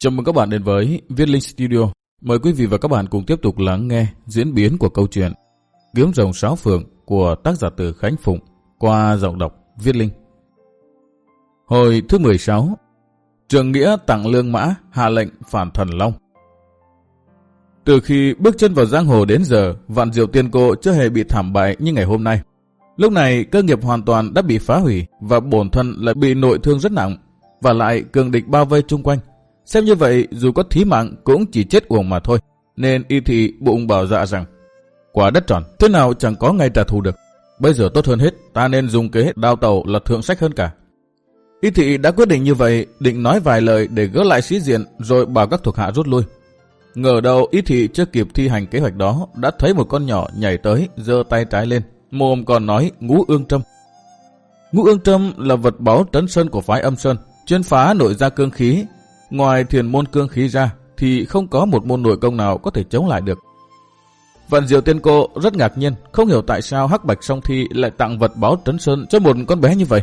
Chào mừng các bạn đến với Viết Linh Studio. Mời quý vị và các bạn cùng tiếp tục lắng nghe diễn biến của câu chuyện Kiếm rồng sáo phượng của tác giả từ Khánh Phụng qua giọng đọc Viết Linh. Hồi thứ 16 Trường Nghĩa tặng lương mã hạ lệnh phản thần Long. Từ khi bước chân vào giang hồ đến giờ, vạn diệu tiên cô chưa hề bị thảm bại như ngày hôm nay. Lúc này cơ nghiệp hoàn toàn đã bị phá hủy và bổn thân lại bị nội thương rất nặng và lại cường địch bao vây chung quanh Xem như vậy, dù có thí mạng cũng chỉ chết uổng mà thôi. Nên y thị bụng bảo dạ rằng, quả đất tròn, thế nào chẳng có ngày trả thù được. Bây giờ tốt hơn hết, ta nên dùng kế đào tàu là thượng sách hơn cả. Y thị đã quyết định như vậy, định nói vài lời để gỡ lại sĩ diện rồi bảo các thuộc hạ rút lui. Ngờ đầu y thị chưa kịp thi hành kế hoạch đó, đã thấy một con nhỏ nhảy tới, giơ tay trái lên, mồm còn nói ngũ ương trâm. Ngũ ương trâm là vật báu trấn sơn của phái âm sơn, chuyên phá nội gia cương khí, Ngoài thiền môn cương khí ra, thì không có một môn nội công nào có thể chống lại được. Vạn Diệu Tiên Cô rất ngạc nhiên, không hiểu tại sao Hắc Bạch Song Thi lại tặng vật báo trấn sơn cho một con bé như vậy.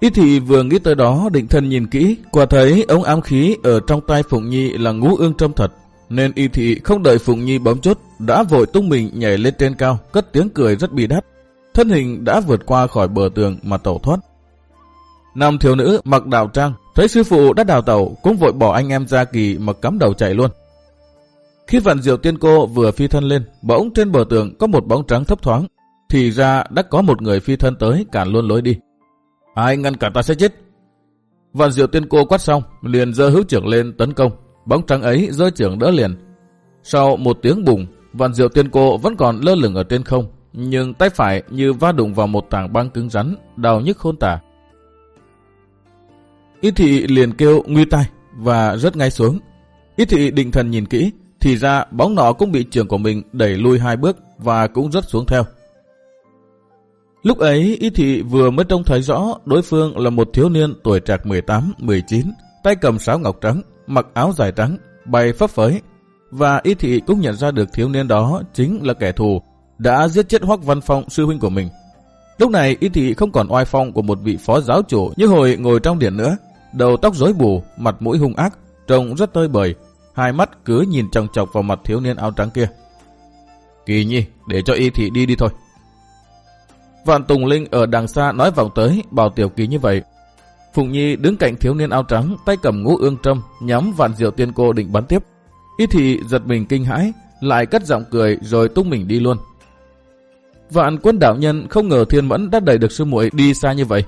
Y thị vừa nghĩ tới đó định thân nhìn kỹ, quả thấy ống ám khí ở trong tay Phụng Nhi là ngũ ương trâm thật, nên y thị không đợi Phụng Nhi bấm chốt, đã vội tung mình nhảy lên trên cao, cất tiếng cười rất bi đát. Thân hình đã vượt qua khỏi bờ tường mà tẩu thoát. Nam thiếu nữ mặc đào trang, thấy sư phụ đã đào tẩu, cũng vội bỏ anh em ra kỳ mà cắm đầu chạy luôn. Khi vạn diệu tiên cô vừa phi thân lên, bỗng trên bờ tường có một bóng trắng thấp thoáng, thì ra đã có một người phi thân tới cản luôn lối đi. Ai ngăn cả ta sẽ chết. Vạn diệu tiên cô quát xong, liền giơ hữu trưởng lên tấn công, bóng trắng ấy rơi trưởng đỡ liền. Sau một tiếng bùng, vạn diệu tiên cô vẫn còn lơ lửng ở trên không, nhưng tay phải như va đụng vào một tảng băng cứng rắn, đau nhức khôn tả. Y thị liền kêu nguy tai và rớt ngay xuống. Y thị định thần nhìn kỹ, thì ra bóng nọ cũng bị trường của mình đẩy lui hai bước và cũng rớt xuống theo. Lúc ấy Y thị vừa mới trông thấy rõ đối phương là một thiếu niên tuổi trạc 18-19, tay cầm sáo ngọc trắng, mặc áo dài trắng, bay phấp phới. Và Y thị cũng nhận ra được thiếu niên đó chính là kẻ thù đã giết chết Hoắc Văn Phong sư huynh của mình. Lúc này Y thị không còn oai phong của một vị phó giáo chủ như hồi ngồi trong điện nữa, đầu tóc rối bù, mặt mũi hung ác, trông rất tơi bời, hai mắt cứ nhìn chòng chọc vào mặt thiếu niên áo trắng kia. Kỳ nhi, để cho y thị đi đi thôi. Vạn Tùng Linh ở đằng xa nói vọng tới, bảo tiểu kỳ như vậy. Phùng Nhi đứng cạnh thiếu niên áo trắng, tay cầm ngũ ương trâm, nhắm vạn diệu tiên cô định bắn tiếp. Y thị giật mình kinh hãi, lại cất giọng cười rồi tung mình đi luôn. Vạn quân đạo nhân không ngờ thiên mẫn đã đẩy được sư muội đi xa như vậy.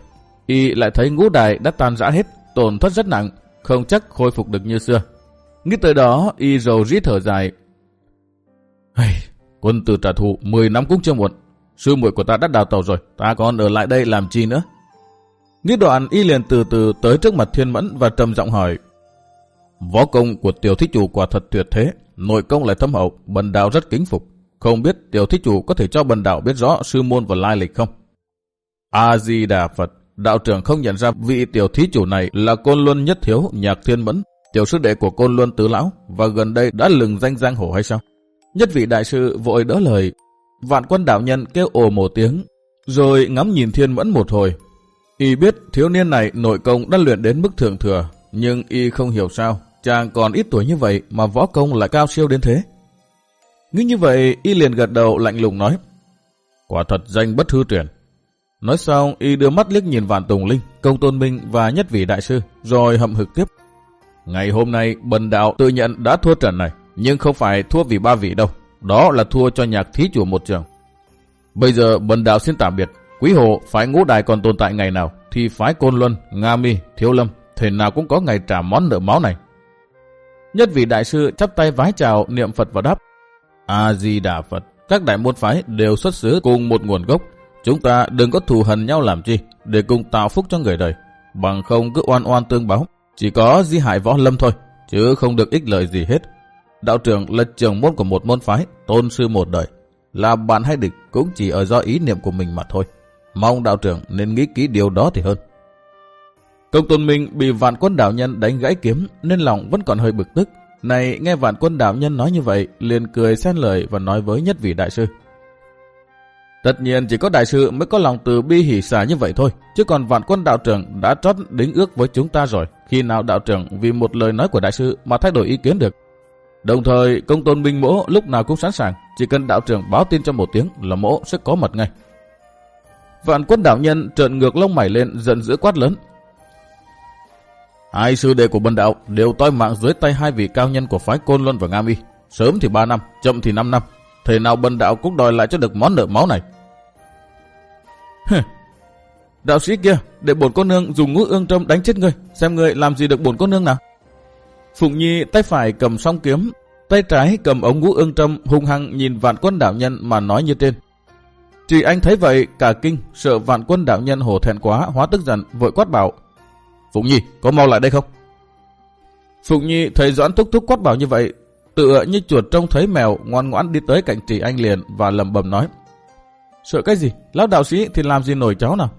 Y lại thấy ngũ đài đã tan rã hết, tổn thất rất nặng, không chắc khôi phục được như xưa. Nghĩ tới đó, y rầu rít thở dài. Hey, quân tử trả thù 10 năm cũng chưa muộn. Sư muội của ta đã đào tàu rồi, ta còn ở lại đây làm chi nữa? Nghĩ đoạn y liền từ từ tới trước mặt thiên mẫn và trầm giọng hỏi. Võ công của tiểu thích chủ quả thật tuyệt thế, nội công lại thâm hậu, bần đạo rất kính phục. Không biết tiểu thích chủ có thể cho bần đạo biết rõ sư môn và lai lịch không? A-di-đà Phật Đạo trưởng không nhận ra vị tiểu thí chủ này là Côn Luân Nhất Thiếu Nhạc Thiên Mẫn, tiểu sư đệ của Côn Luân Tứ Lão và gần đây đã lừng danh giang hồ hay sao? Nhất vị đại sư vội đỡ lời. Vạn quân đạo nhân kêu ồ một tiếng, rồi ngắm nhìn Thiên Mẫn một hồi. Y biết thiếu niên này nội công đã luyện đến mức thượng thừa, nhưng Y không hiểu sao chàng còn ít tuổi như vậy mà võ công lại cao siêu đến thế. Nghĩ như vậy, Y liền gật đầu lạnh lùng nói, quả thật danh bất hư truyền. Nói xong, y đưa mắt liếc nhìn Vạn Tùng Linh, Công Tôn Minh và Nhất Vị Đại Sư, rồi hậm hực tiếp. Ngày hôm nay, bần đạo tự nhận đã thua trận này, nhưng không phải thua vì ba vị đâu. Đó là thua cho nhạc thí chủ một trường. Bây giờ bần đạo xin tạm biệt. Quý hộ phái ngũ đài còn tồn tại ngày nào, thì phái Côn Luân, Nga Mi, Thiếu Lâm, thể nào cũng có ngày trả món nợ máu này. Nhất vị đại sư chắp tay vái chào niệm Phật và đáp. A-di-đà Phật, các đại môn phái đều xuất xứ cùng một nguồn gốc, Chúng ta đừng có thù hận nhau làm chi, để cùng tạo phúc cho người đời. Bằng không cứ oan oan tương báo, chỉ có di hại võ lâm thôi, chứ không được ích lợi gì hết. Đạo trưởng là trưởng môn của một môn phái, tôn sư một đời. Là bạn hay địch cũng chỉ ở do ý niệm của mình mà thôi. Mong đạo trưởng nên nghĩ kỹ điều đó thì hơn. Công tôn minh bị vạn quân đạo nhân đánh gãy kiếm nên lòng vẫn còn hơi bực tức. Này nghe vạn quân đạo nhân nói như vậy, liền cười xen lời và nói với nhất vị đại sư. Tất nhiên chỉ có đại sự mới có lòng từ bi hỷ xả như vậy thôi, chứ còn vạn quân đạo trưởng đã trót đính ước với chúng ta rồi, khi nào đạo trưởng vì một lời nói của đại sư mà thay đổi ý kiến được. Đồng thời, công tôn binh mỗ lúc nào cũng sẵn sàng, chỉ cần đạo trưởng báo tin cho một tiếng là mỗ sẽ có mặt ngay. Vạn quân đạo nhân trợn ngược lông mày lên giận dữ quát lớn. Hai sư đệ của bần đạo đều toi mạng dưới tay hai vị cao nhân của phái Côn Luân và Nga Mi. Sớm thì 3 năm, chậm thì 5 năm thế nào bần đạo cũng đòi lại cho được món nợ máu này. đạo sĩ kia, để bổn cô nương dùng ngũ ương trâm đánh chết ngươi, xem ngươi làm gì được bổn cô nương nào. Phụng Nhi tay phải cầm song kiếm, tay trái cầm ống ngũ ương trâm hung hăng nhìn vạn quân đạo nhân mà nói như trên. Chỉ anh thấy vậy, cả kinh, sợ vạn quân đạo nhân hổ thẹn quá, hóa tức giận, vội quát bảo. Phụng Nhi, có mau lại đây không? Phụng Nhi thấy Doãn Thúc Thúc quát bảo như vậy, tựa như chuột trông thấy mèo ngoan ngoãn đi tới cạnh Trì Anh liền và lầm bầm nói. Sợ cái gì? Lão đạo sĩ thì làm gì nổi cháu nào?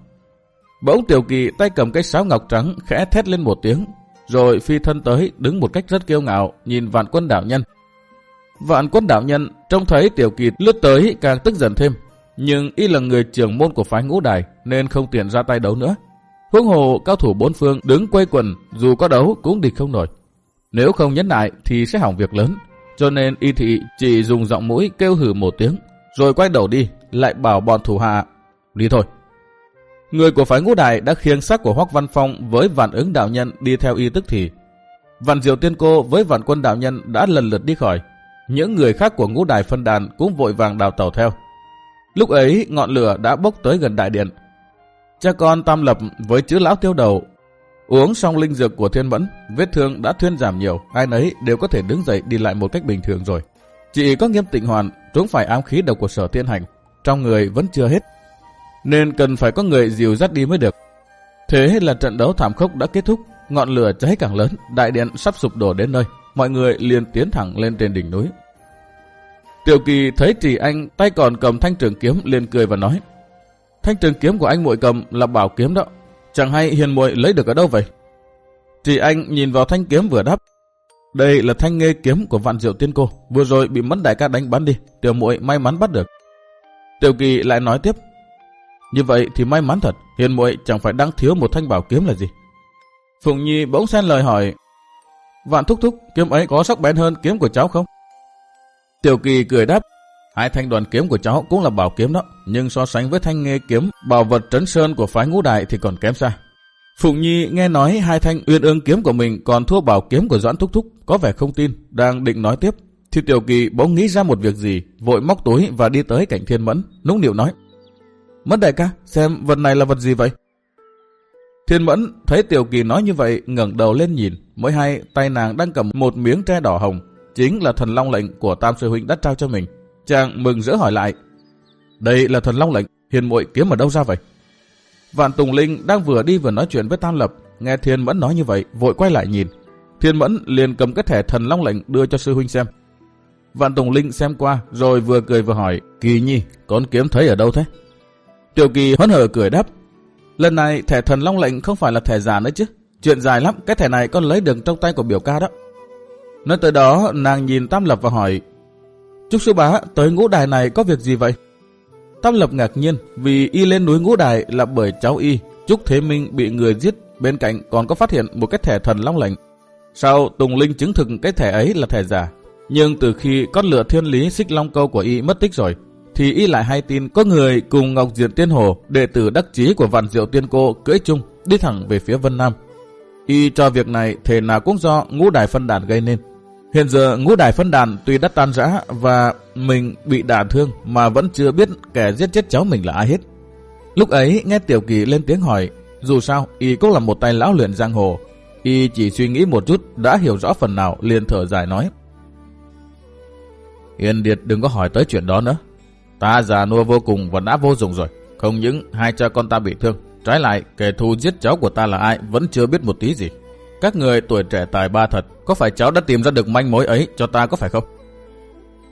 Bỗng Tiểu Kỳ tay cầm cái sáo ngọc trắng khẽ thét lên một tiếng, rồi phi thân tới đứng một cách rất kiêu ngạo nhìn vạn quân đạo nhân. Vạn quân đạo nhân trông thấy Tiểu Kỳ lướt tới càng tức giận thêm, nhưng y là người trưởng môn của phái ngũ đài nên không tiện ra tay đấu nữa. Huống hồ cao thủ bốn phương đứng quay quần dù có đấu cũng địch không nổi. Nếu không nhấn lại thì sẽ hỏng việc lớn. Cho nên y thị chỉ dùng giọng mũi kêu hử một tiếng, rồi quay đầu đi, lại bảo bọn thủ hạ, đi thôi. Người của phái ngũ đại đã khiêng xác của Hoắc Văn Phong với vạn ứng đạo nhân đi theo y tức thì. Vạn diệu tiên cô với vạn quân đạo nhân đã lần lượt đi khỏi. Những người khác của ngũ đài phân đàn cũng vội vàng đào tàu theo. Lúc ấy ngọn lửa đã bốc tới gần đại điện. Cha con tam lập với chữ lão tiêu đầu uống xong linh dược của thiên mẫn, vết thương đã thuyên giảm nhiều, ai nấy đều có thể đứng dậy đi lại một cách bình thường rồi. Chỉ có nghiêm tịnh hoàn trúng phải ám khí độc của sở thiên hành, trong người vẫn chưa hết, nên cần phải có người dìu dắt đi mới được. Thế là trận đấu thảm khốc đã kết thúc, ngọn lửa cháy càng lớn, đại điện sắp sụp đổ đến nơi, mọi người liền tiến thẳng lên trên đỉnh núi. Tiểu Kỳ thấy Trì Anh tay còn cầm thanh trường kiếm liền cười và nói Thanh trường kiếm của anh muội cầm là bảo kiếm đó Chẳng hay hiền muội lấy được ở đâu vậy? Thì Anh nhìn vào thanh kiếm vừa đáp. Đây là thanh nghê kiếm của vạn diệu tiên cô. Vừa rồi bị mẫn đại ca đánh bắn đi. Tiểu muội may mắn bắt được. Tiểu Kỳ lại nói tiếp. Như vậy thì may mắn thật. Hiền muội chẳng phải đang thiếu một thanh bảo kiếm là gì? Phụng Nhi bỗng xen lời hỏi. Vạn thúc thúc kiếm ấy có sắc bén hơn kiếm của cháu không? Tiểu Kỳ cười đáp, hai thanh đoàn kiếm của cháu cũng là bảo kiếm đó, nhưng so sánh với thanh nghề kiếm bảo vật trấn sơn của phái ngũ đại thì còn kém xa. Phụng Nhi nghe nói hai thanh uyên ương kiếm của mình còn thua bảo kiếm của Doãn Thúc Thúc, có vẻ không tin, đang định nói tiếp. Thì Tiểu Kỳ bỗng nghĩ ra một việc gì, vội móc túi và đi tới cạnh Thiên Mẫn, nũng nịu nói. Mẫn đại ca, xem vật này là vật gì vậy? Thiên Mẫn thấy Tiểu Kỳ nói như vậy, ngẩng đầu lên nhìn, mới hay tay nàng đang cầm một miếng tre đỏ hồng, chính là thần long lệnh của Tam Sư Huynh đã trao cho mình. Chàng mừng rỡ hỏi lại, đây là thần long lệnh, hiền muội kiếm ở đâu ra vậy? Vạn Tùng Linh đang vừa đi vừa nói chuyện với Tam Lập, nghe Thiên Mẫn nói như vậy, vội quay lại nhìn. Thiên Mẫn liền cầm cái thẻ thần long lệnh đưa cho sư huynh xem. Vạn Tùng Linh xem qua, rồi vừa cười vừa hỏi, Kỳ Nhi, con kiếm thấy ở đâu thế? Tiểu Kỳ hớn hở cười đáp, lần này thẻ thần long lệnh không phải là thẻ giả nữa chứ. Chuyện dài lắm, cái thẻ này con lấy được trong tay của biểu ca đó. Nói tới đó, nàng nhìn Tam Lập và hỏi, Trúc sư bá, tới ngũ đài này có việc gì vậy? Tam Lập ngạc nhiên vì y lên núi ngũ đài là bởi cháu y, Trúc Thế Minh bị người giết, bên cạnh còn có phát hiện một cái thẻ thần long lệnh. Sau Tùng Linh chứng thực cái thẻ ấy là thẻ giả, nhưng từ khi con lửa thiên lý xích long câu của y mất tích rồi, thì y lại hay tin có người cùng Ngọc Diệt Tiên Hồ, đệ tử đắc chí của Vạn Diệu Tiên Cô cưỡi chung, đi thẳng về phía Vân Nam. Y cho việc này thể nào cũng do ngũ đài phân đàn gây nên. Hiện giờ ngũ đài phân đàn tuy đã tan rã và mình bị đả thương mà vẫn chưa biết kẻ giết chết cháu mình là ai hết. Lúc ấy nghe Tiểu Kỳ lên tiếng hỏi, dù sao y cũng là một tay lão luyện giang hồ. Y chỉ suy nghĩ một chút đã hiểu rõ phần nào liền thở dài nói. Hiền Điệt đừng có hỏi tới chuyện đó nữa. Ta già nua vô cùng và đã vô dụng rồi. Không những hai cha con ta bị thương. Trái lại, kẻ thù giết cháu của ta là ai vẫn chưa biết một tí gì. Các người tuổi trẻ tài ba thật, có phải cháu đã tìm ra được manh mối ấy cho ta có phải không?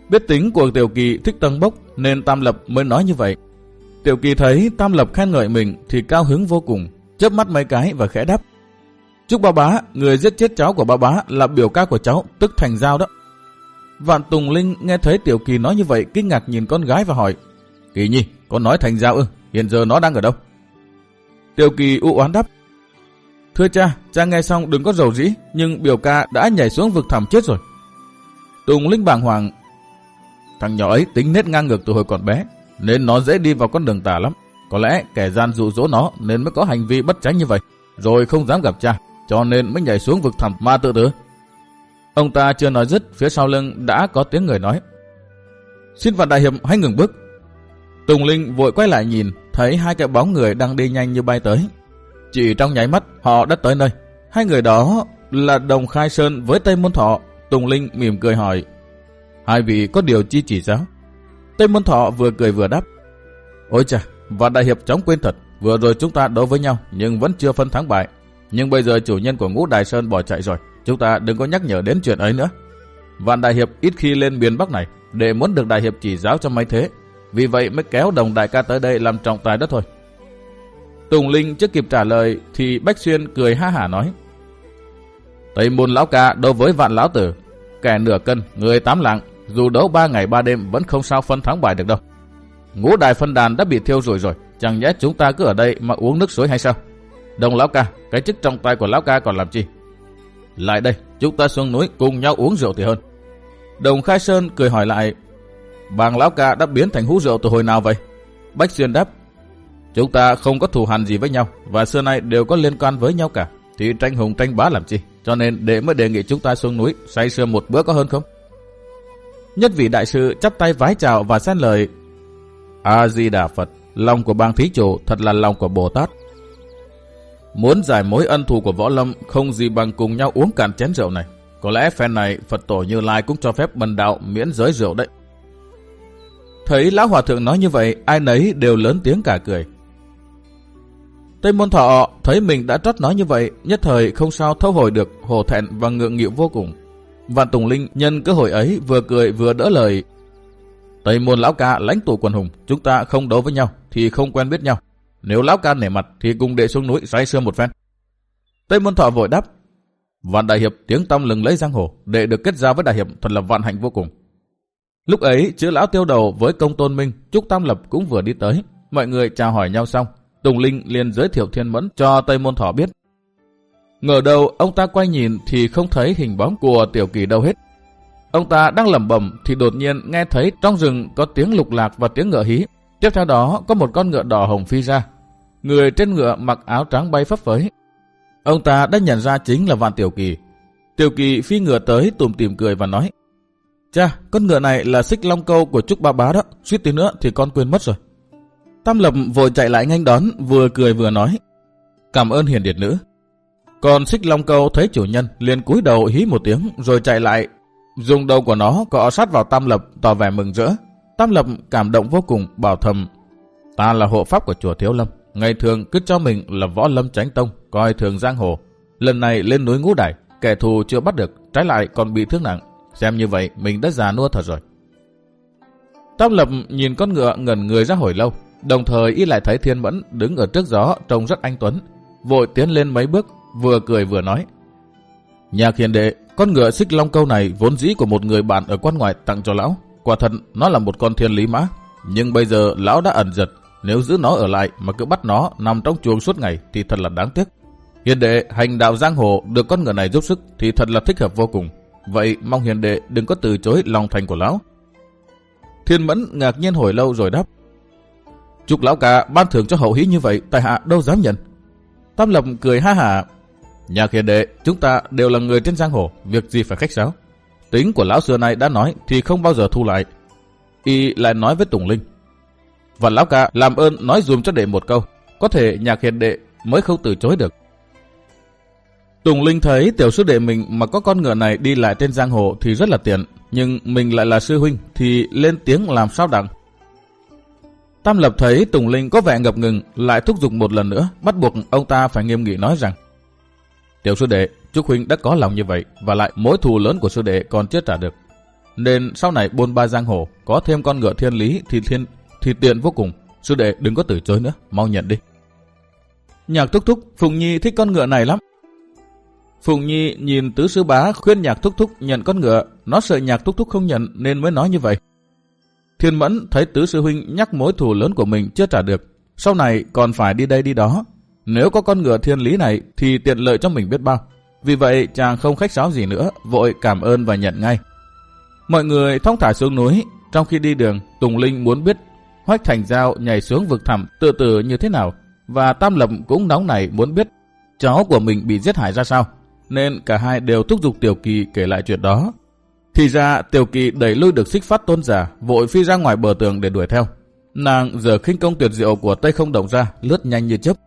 Biết tính của Tiểu Kỳ thích tân bốc nên Tam Lập mới nói như vậy. Tiểu Kỳ thấy Tam Lập khen ngợi mình thì cao hứng vô cùng, chớp mắt mấy cái và khẽ đáp. Chúc ba bá, người giết chết cháu của ba bá là biểu ca của cháu, tức thành giao đó. Vạn Tùng Linh nghe thấy Tiểu Kỳ nói như vậy kinh ngạc nhìn con gái và hỏi. Kỳ nhi, con nói thành giao ư, hiện giờ nó đang ở đâu? tiểu kỳ u oán đáp. Thưa cha, cha nghe xong đừng có dầu dĩ, nhưng biểu ca đã nhảy xuống vực thẳm chết rồi. Tùng Linh bàng hoàng. Thằng nhỏ ấy tính nết ngang ngược từ hồi còn bé, nên nó dễ đi vào con đường tà lắm. Có lẽ kẻ gian dụ dỗ nó nên mới có hành vi bất tránh như vậy, rồi không dám gặp cha, cho nên mới nhảy xuống vực thẳm ma tự tử. Ông ta chưa nói dứt, phía sau lưng đã có tiếng người nói. Xin vạn đại hiệp hãy ngừng bước. Tùng Linh vội quay lại nhìn, thấy hai cái bóng người đang đi nhanh như bay tới. Chỉ trong nháy mắt, họ đã tới nơi. Hai người đó là Đồng Khai Sơn với Tây Môn Thọ. Tùng Linh mỉm cười hỏi, hai vị có điều chi chỉ giáo? Tây Môn Thọ vừa cười vừa đáp, Ôi chà, và đại hiệp chóng quên thật, vừa rồi chúng ta đấu với nhau nhưng vẫn chưa phân thắng bại. Nhưng bây giờ chủ nhân của ngũ Đại Sơn bỏ chạy rồi, chúng ta đừng có nhắc nhở đến chuyện ấy nữa. Vạn Đại Hiệp ít khi lên miền Bắc này, để muốn được Đại Hiệp chỉ giáo cho mấy thế. Vì vậy mới kéo đồng đại ca tới đây làm trọng tài đó thôi. Tùng Linh chưa kịp trả lời thì Bách Xuyên cười ha hả nói. Tây môn lão ca đối với vạn lão tử, kẻ nửa cân, người tám lạng, dù đấu ba ngày ba đêm vẫn không sao phân thắng bại được đâu. Ngũ đại phân đàn đã bị thiêu rồi rồi, chẳng nhẽ chúng ta cứ ở đây mà uống nước suối hay sao? Đồng lão ca, cái chức trong tay của lão ca còn làm chi? Lại đây, chúng ta xuống núi cùng nhau uống rượu thì hơn. Đồng Khai Sơn cười hỏi lại, bàng lão ca đã biến thành hú rượu từ hồi nào vậy? Bách Xuyên đáp, chúng ta không có thù hằn gì với nhau và xưa nay đều có liên quan với nhau cả. Thì tranh hùng tranh bá làm chi? Cho nên để mới đề nghị chúng ta xuống núi say sưa một bữa có hơn không? Nhất vị đại sư chắp tay vái chào và xen lời A-di-đà Phật, lòng của bang thí chủ thật là lòng của Bồ Tát. Muốn giải mối ân thù của võ lâm không gì bằng cùng nhau uống cạn chén rượu này. Có lẽ phen này Phật tổ Như Lai cũng cho phép bần đạo miễn giới rượu đấy. Thấy Lão Hòa Thượng nói như vậy, ai nấy đều lớn tiếng cả cười. Tây Môn Thọ thấy mình đã trót nói như vậy, nhất thời không sao thấu hồi được, hồ thẹn và ngượng nghịu vô cùng. Vạn Tùng Linh nhân cơ hội ấy vừa cười vừa đỡ lời. Tây Môn Lão Ca lãnh tụ quần hùng, chúng ta không đấu với nhau thì không quen biết nhau. Nếu Lão Ca nể mặt thì cùng đệ xuống núi say sưa một phen. Tây Môn Thọ vội đáp. Vạn Đại Hiệp tiếng tăm lừng lấy giang hồ, đệ được kết giao với Đại Hiệp thật là vạn hạnh vô cùng. Lúc ấy, chữ lão tiêu đầu với công tôn minh, Trúc Tam Lập cũng vừa đi tới. Mọi người chào hỏi nhau xong, Tùng Linh liền giới thiệu thiên mẫn cho Tây Môn Thỏ biết. Ngờ đầu ông ta quay nhìn thì không thấy hình bóng của tiểu kỳ đâu hết. Ông ta đang lẩm bẩm thì đột nhiên nghe thấy trong rừng có tiếng lục lạc và tiếng ngựa hí. Tiếp theo đó có một con ngựa đỏ hồng phi ra. Người trên ngựa mặc áo trắng bay phấp phới. Ông ta đã nhận ra chính là Vạn Tiểu Kỳ. Tiểu Kỳ phi ngựa tới tùm tìm cười và nói Cha, con ngựa này là xích long câu của Trúc Ba Bá đó, suýt tí nữa thì con quên mất rồi. Tam Lập vội chạy lại nhanh đón, vừa cười vừa nói. Cảm ơn hiền điệt nữ. Còn xích long câu thấy chủ nhân liền cúi đầu hí một tiếng rồi chạy lại. Dùng đầu của nó cọ sát vào Tam Lập tỏ vẻ mừng rỡ. Tam Lập cảm động vô cùng bảo thầm. Ta là hộ pháp của chùa Thiếu Lâm. Ngày thường cứ cho mình là võ lâm tránh tông, coi thường giang hồ. Lần này lên núi ngũ đài, kẻ thù chưa bắt được, trái lại còn bị thương nặng. Xem như vậy mình đã già nua thật rồi. Tam Lập nhìn con ngựa ngẩn người ra hồi lâu, Đồng thời y lại thấy Thiên Mẫn đứng ở trước gió trông rất anh tuấn, vội tiến lên mấy bước, vừa cười vừa nói. Nhà hiền đệ, con ngựa xích long câu này vốn dĩ của một người bạn ở quan ngoại tặng cho lão. Quả thật, nó là một con thiên lý mã. Nhưng bây giờ lão đã ẩn giật, nếu giữ nó ở lại mà cứ bắt nó nằm trong chuồng suốt ngày thì thật là đáng tiếc. Hiền đệ hành đạo giang hồ được con ngựa này giúp sức thì thật là thích hợp vô cùng. Vậy mong hiền đệ đừng có từ chối lòng thành của lão. Thiên mẫn ngạc nhiên hồi lâu rồi đáp. Trục lão ca ban thưởng cho hậu hí như vậy, tại hạ đâu dám nhận. Tam Lập cười ha hả. Nhà hiền đệ, chúng ta đều là người trên giang hồ, việc gì phải khách sáo. Tính của lão xưa này đã nói thì không bao giờ thu lại. Y lại nói với Tùng Linh. Và lão ca làm ơn nói dùm cho đệ một câu, có thể nhà hiền đệ mới không từ chối được. Tùng Linh thấy tiểu sư đệ mình mà có con ngựa này đi lại trên giang hồ thì rất là tiện, nhưng mình lại là sư huynh thì lên tiếng làm sao đặng. Tam Lập thấy Tùng Linh có vẻ ngập ngừng, lại thúc giục một lần nữa, bắt buộc ông ta phải nghiêm nghị nói rằng Tiểu sư đệ, Trúc Huynh đã có lòng như vậy, và lại mối thù lớn của sư đệ còn chưa trả được. Nên sau này buôn ba giang hồ, có thêm con ngựa thiên lý thì thiên thì tiện vô cùng. Sư đệ đừng có từ chối nữa, mau nhận đi. Nhạc thúc thúc, Phùng Nhi thích con ngựa này lắm. Phùng Nhi nhìn tứ sư bá khuyên nhạc thúc thúc nhận con ngựa, nó sợ nhạc thúc thúc không nhận nên mới nói như vậy. Thiên Mẫn thấy tứ sư huynh nhắc mối thù lớn của mình chưa trả được, sau này còn phải đi đây đi đó. Nếu có con ngựa thiên lý này thì tiện lợi cho mình biết bao. Vì vậy chàng không khách sáo gì nữa, vội cảm ơn và nhận ngay. Mọi người thong thả xuống núi, trong khi đi đường, Tùng Linh muốn biết Hoách Thành Giao nhảy xuống vực thẳm tự tử như thế nào, và Tam Lập cũng nóng nảy muốn biết cháu của mình bị giết hại ra sao, nên cả hai đều thúc giục Tiểu Kỳ kể lại chuyện đó. Thì ra Tiểu Kỳ đẩy lui được xích phát tôn giả, vội phi ra ngoài bờ tường để đuổi theo. Nàng giờ khinh công tuyệt diệu của Tây không động ra, lướt nhanh như chớp.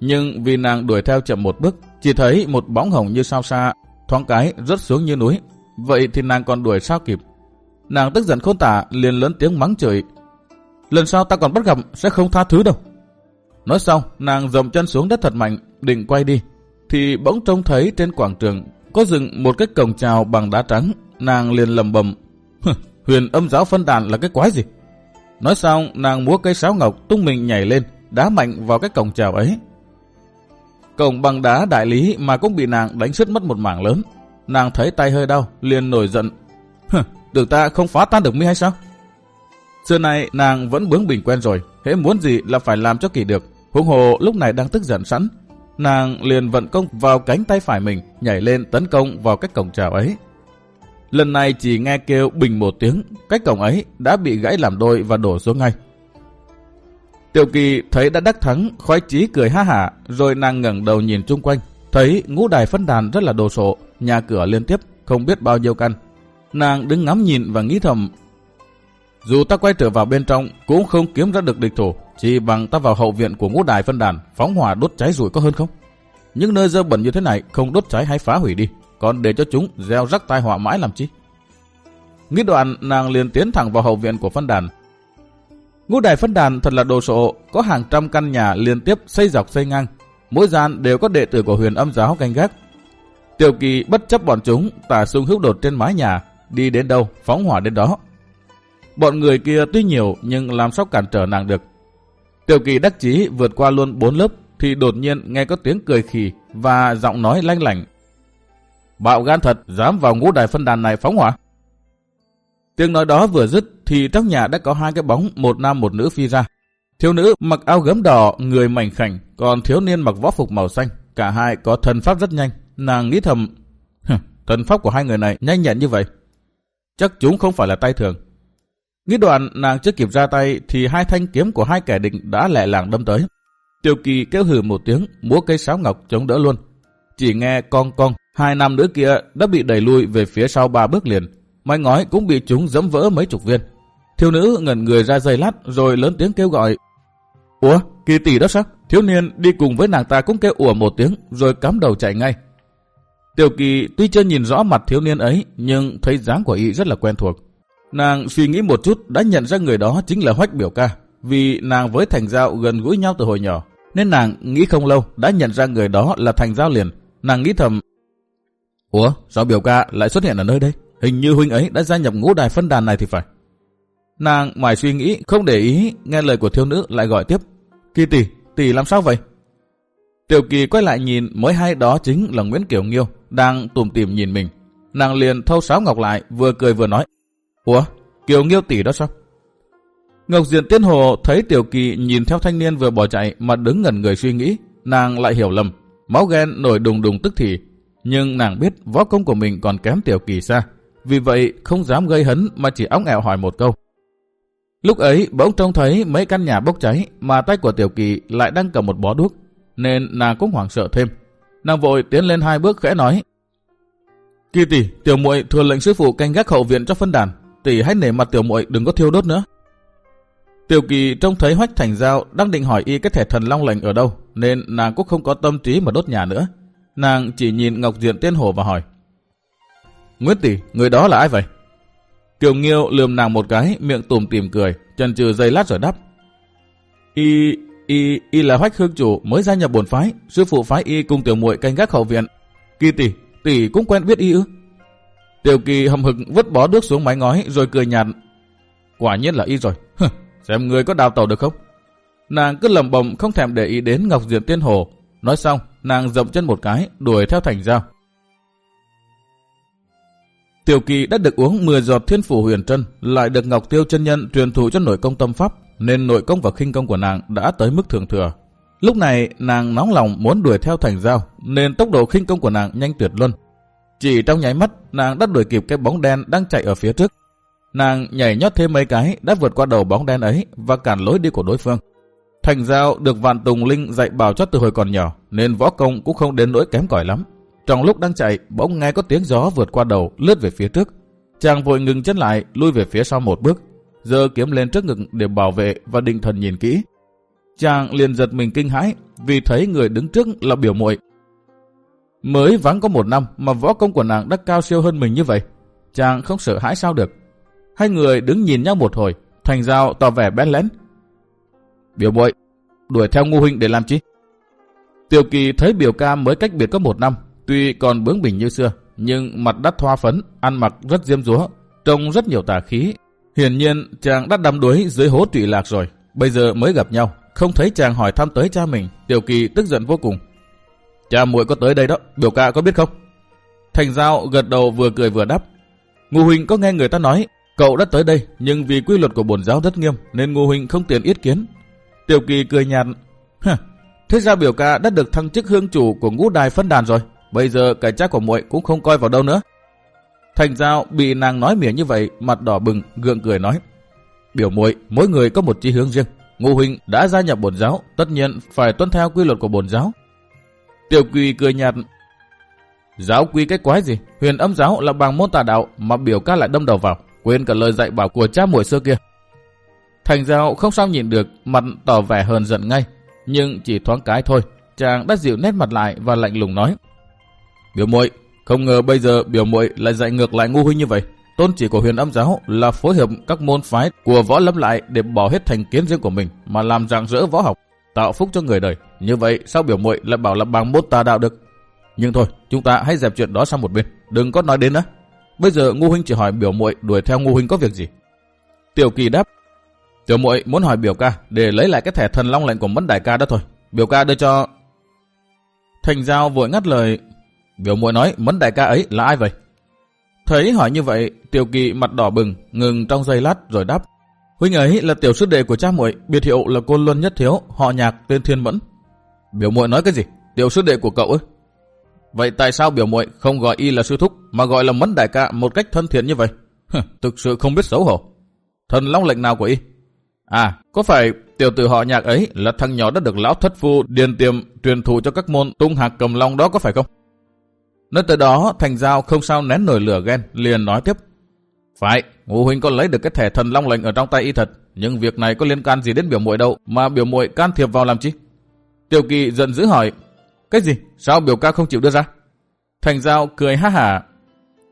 Nhưng vì nàng đuổi theo chậm một bước, chỉ thấy một bóng hồng như sao xa, thoáng cái rớt xuống như núi. Vậy thì nàng còn đuổi sao kịp. Nàng tức giận khôn tả, liền lớn tiếng mắng chửi. Lần sau ta còn bắt gặp sẽ không tha thứ đâu. Nói xong, nàng dầm chân xuống đất thật mạnh, định quay đi. Thì bỗng trông thấy trên quảng trường có dựng một cái cổng trào bằng đá trắng. Nàng liền lầm bầm. Huyền âm giáo phân đàn là cái quái gì? Nói xong, nàng múa cây sáo ngọc tung mình nhảy lên, đá mạnh vào cái cổng chào ấy. Cổng bằng đá đại lý mà cũng bị nàng đánh sứt mất một mảng lớn. Nàng thấy tay hơi đau, liền nổi giận. Được ta không phá tan được mi hay sao? Xưa này nàng vẫn bướng bỉnh quen rồi, hễ muốn gì là phải làm cho kỳ được. Huống hồ lúc này đang tức giận sẵn, nàng liền vận công vào cánh tay phải mình, nhảy lên tấn công vào cái cổng trào ấy. Lần này chỉ nghe kêu bình một tiếng, cách cổng ấy đã bị gãy làm đôi và đổ xuống ngay. Tiểu kỳ thấy đã đắc thắng, khoái chí cười ha hả, rồi nàng ngẩng đầu nhìn chung quanh, thấy ngũ đài phân đàn rất là đồ sộ, nhà cửa liên tiếp, không biết bao nhiêu căn. Nàng đứng ngắm nhìn và nghĩ thầm, dù ta quay trở vào bên trong cũng không kiếm ra được địch thủ, chỉ bằng ta vào hậu viện của ngũ đài phân đàn, phóng hỏa đốt cháy rủi có hơn không? Những nơi dơ bẩn như thế này không đốt cháy hay phá hủy đi, còn để cho chúng gieo rắc tai họa mãi làm chi? Nghĩ đoạn nàng liền tiến thẳng vào hậu viện của phân đàn. Ngũ đài phân đàn thật là đồ sộ, có hàng trăm căn nhà liên tiếp xây dọc xây ngang, mỗi gian đều có đệ tử của huyền âm giáo canh gác. Tiểu kỳ bất chấp bọn chúng, tả sung hữu đột trên mái nhà, đi đến đâu phóng hỏa đến đó. Bọn người kia tuy nhiều nhưng làm sao cản trở nàng được. Tiểu kỳ đắc chí vượt qua luôn bốn lớp thì đột nhiên nghe có tiếng cười khì và giọng nói lanh lảnh. Bạo gan thật dám vào ngũ đài phân đàn này phóng hỏa. Tiếng nói đó vừa dứt thì trong nhà đã có hai cái bóng một nam một nữ phi ra. Thiếu nữ mặc áo gấm đỏ, người mảnh khảnh, còn thiếu niên mặc võ phục màu xanh. Cả hai có thần pháp rất nhanh. Nàng nghĩ thầm, thần pháp của hai người này nhanh nhẹn như vậy. Chắc chúng không phải là tay thường. Nghĩ đoạn nàng chưa kịp ra tay thì hai thanh kiếm của hai kẻ địch đã lẹ làng đâm tới. Tiêu kỳ kêu hừ một tiếng, múa cây sáo ngọc chống đỡ luôn. Chỉ nghe con con, hai nam nữ kia đã bị đẩy lui về phía sau ba bước liền. Mái ngói cũng bị chúng dẫm vỡ mấy chục viên. Thiếu nữ ngẩn người ra dây lát rồi lớn tiếng kêu gọi. Ủa, kỳ tỷ đó sao? Thiếu niên đi cùng với nàng ta cũng kêu ủa một tiếng rồi cắm đầu chạy ngay. Tiểu kỳ tuy chưa nhìn rõ mặt thiếu niên ấy nhưng thấy dáng của y rất là quen thuộc. Nàng suy nghĩ một chút đã nhận ra người đó chính là Hoách biểu ca. Vì nàng với Thành Giao gần gũi nhau từ hồi nhỏ. Nên nàng nghĩ không lâu đã nhận ra người đó là Thành Giao liền. Nàng nghĩ thầm. Ủa sao biểu ca lại xuất hiện ở nơi đây? Hình như huynh ấy đã gia nhập ngũ đài phân đàn này thì phải. Nàng ngoài suy nghĩ không để ý nghe lời của thiếu nữ lại gọi tiếp. Kỳ tỷ, tỷ làm sao vậy? Tiểu kỳ quay lại nhìn mới hay đó chính là Nguyễn kiều Nghiêu đang tùm tìm nhìn mình. Nàng liền thâu sáo ngọc lại vừa cười vừa nói. Ủa, Kiều Nghiêu tỷ đó sao? Ngọc Diện Tiên Hồ thấy Tiểu Kỳ nhìn theo thanh niên vừa bỏ chạy mà đứng ngẩn người suy nghĩ, nàng lại hiểu lầm, máu ghen nổi đùng đùng tức thì. Nhưng nàng biết võ công của mình còn kém Tiểu Kỳ xa, vì vậy không dám gây hấn mà chỉ óng ẹo hỏi một câu. Lúc ấy bỗng trông thấy mấy căn nhà bốc cháy mà tay của Tiểu Kỳ lại đang cầm một bó đuốc, nên nàng cũng hoảng sợ thêm. Nàng vội tiến lên hai bước khẽ nói. Kỳ tỷ, tiểu muội thừa lệnh sư phụ canh gác hậu viện cho phân đàn, tỷ hãy nể mặt tiểu muội đừng có thiêu đốt nữa. Tiểu kỳ trông thấy hoách thành giao đang định hỏi y cái thẻ thần long lệnh ở đâu, nên nàng cũng không có tâm trí mà đốt nhà nữa. Nàng chỉ nhìn Ngọc Diện Tiên Hồ và hỏi. Nguyễn tỷ, người đó là ai vậy? Kiều Nghiêu lườm nàng một cái, miệng tùm tìm cười, chần chừ giây lát rồi đáp. Y, y, y là hoách hương chủ mới gia nhập bổn phái, sư phụ phái y cùng tiểu muội canh gác hậu viện. Kỳ tỷ, tỷ cũng quen biết y ư? Tiểu kỳ hầm hực vứt bó đuốc xuống mái ngói rồi cười nhạt. Quả nhiên là y rồi. Xem người có đào tàu được không? Nàng cứ lầm bầm không thèm để ý đến Ngọc Diện Tiên Hồ. Nói xong, nàng dậm chân một cái, đuổi theo thành giao. Tiểu Kỳ đã được uống 10 giọt thiên phủ huyền chân lại được Ngọc Tiêu chân nhân truyền thụ cho nội công tâm pháp, nên nội công và khinh công của nàng đã tới mức thường thừa. Lúc này nàng nóng lòng muốn đuổi theo thành giao, nên tốc độ khinh công của nàng nhanh tuyệt luân. Chỉ trong nháy mắt, nàng đã đuổi kịp cái bóng đen đang chạy ở phía trước. Nàng nhảy nhót thêm mấy cái đã vượt qua đầu bóng đen ấy và cản lối đi của đối phương. Thành giao được Vạn Tùng Linh dạy bảo cho từ hồi còn nhỏ, nên võ công cũng không đến nỗi kém cỏi lắm. Trong lúc đang chạy, bỗng nghe có tiếng gió vượt qua đầu, lướt về phía trước. Chàng vội ngừng chân lại, lui về phía sau một bước, giơ kiếm lên trước ngực để bảo vệ và định thần nhìn kỹ. Chàng liền giật mình kinh hãi vì thấy người đứng trước là biểu muội. Mới vắng có một năm mà võ công của nàng đã cao siêu hơn mình như vậy. Chàng không sợ hãi sao được. Hai người đứng nhìn nhau một hồi, thành giao tỏ vẻ bén lén. Biểu muội đuổi theo ngu huynh để làm chi? Tiểu kỳ thấy biểu ca mới cách biệt có một năm, tuy còn bướng bỉnh như xưa, nhưng mặt đắt thoa phấn, ăn mặc rất diêm dúa, trông rất nhiều tà khí. Hiển nhiên chàng đã đắm đuối dưới hố trụy lạc rồi, bây giờ mới gặp nhau, không thấy chàng hỏi thăm tới cha mình, Tiểu Kỳ tức giận vô cùng. Cha muội có tới đây đó, biểu ca có biết không? Thành Giao gật đầu vừa cười vừa đáp. Ngô Huynh có nghe người ta nói, cậu đã tới đây, nhưng vì quy luật của bổn giáo rất nghiêm, nên Ngô Huynh không tiền ý kiến. Tiểu Kỳ cười nhạt, thế ra biểu ca đã được thăng chức hương chủ của ngũ đài phân đàn rồi, bây giờ cái cha của muội cũng không coi vào đâu nữa. Thành Giao bị nàng nói mỉa như vậy, mặt đỏ bừng, gượng cười nói. Biểu muội mỗi người có một chi hướng riêng, Ngô huynh đã gia nhập bổn giáo, tất nhiên phải tuân theo quy luật của bổn giáo. Tiểu Quỳ cười nhạt. Giáo quy cái quái gì? Huyền âm giáo là bằng môn tà đạo mà biểu ca lại đâm đầu vào, quên cả lời dạy bảo của cha muội xưa kia. Thành giao không sao nhìn được, mặt tỏ vẻ hờn giận ngay, nhưng chỉ thoáng cái thôi, chàng đã dịu nét mặt lại và lạnh lùng nói: "Biểu muội, không ngờ bây giờ biểu muội lại dạy ngược lại ngu huynh như vậy." Tôn chỉ của huyền âm giáo là phối hợp các môn phái của võ lâm lại để bỏ hết thành kiến riêng của mình mà làm rạng rỡ võ học, tạo phúc cho người đời. Như vậy sao biểu muội lại bảo là bằng môn tà đạo được? Nhưng thôi, chúng ta hãy dẹp chuyện đó sang một bên, đừng có nói đến nữa. Bây giờ ngu huynh chỉ hỏi biểu muội đuổi theo ngu huynh có việc gì? Tiểu kỳ đáp, tiểu muội muốn hỏi biểu ca để lấy lại cái thẻ thần long lệnh của mẫn đại ca đó thôi. Biểu ca đưa cho... Thành giao vội ngắt lời, biểu muội nói mẫn đại ca ấy là ai vậy? Thấy hỏi như vậy, Tiểu Kỳ mặt đỏ bừng, ngừng trong giây lát rồi đáp. Huynh ấy là tiểu sư đệ của cha muội, biệt hiệu là Côn Luân Nhất Thiếu, họ nhạc tên Thiên Mẫn. Biểu muội nói cái gì? Tiểu sư đệ của cậu ấy? Vậy tại sao biểu muội không gọi y là sư thúc mà gọi là Mẫn đại ca một cách thân thiện như vậy? Thực sự không biết xấu hổ. Thần long lệnh nào của y? À, có phải tiểu tử họ nhạc ấy là thằng nhỏ đã được lão thất phu điền tiềm truyền thụ cho các môn tung hạc cầm long đó có phải không? Nói tới đó, Thành Giao không sao nén nổi lửa ghen, liền nói tiếp. Phải, ngũ Huynh có lấy được cái thẻ thần long lệnh ở trong tay y thật, nhưng việc này có liên can gì đến biểu muội đâu, mà biểu muội can thiệp vào làm chi? Tiểu Kỳ giận dữ hỏi, cái gì? Sao biểu ca không chịu đưa ra? Thành Giao cười ha hả.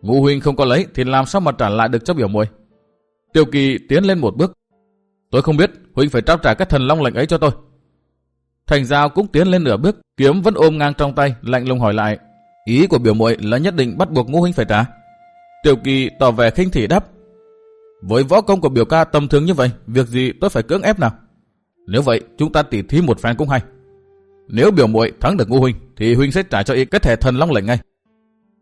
ngũ Huynh không có lấy thì làm sao mà trả lại được cho biểu muội? Tiểu Kỳ tiến lên một bước. Tôi không biết, Huynh phải trao trả cái thần long lệnh ấy cho tôi. Thành Giao cũng tiến lên nửa bước, kiếm vẫn ôm ngang trong tay, lạnh lùng hỏi lại. Ý của biểu muội là nhất định bắt buộc ngũ huynh phải trả. Tiểu kỳ tỏ vẻ khinh thị đáp. Với võ công của biểu ca tầm thường như vậy, việc gì tôi phải cưỡng ép nào? Nếu vậy, chúng ta tỉ thí một phen cũng hay. Nếu biểu muội thắng được ngũ huynh, thì huynh sẽ trả cho y cái thẻ thần long lệnh ngay.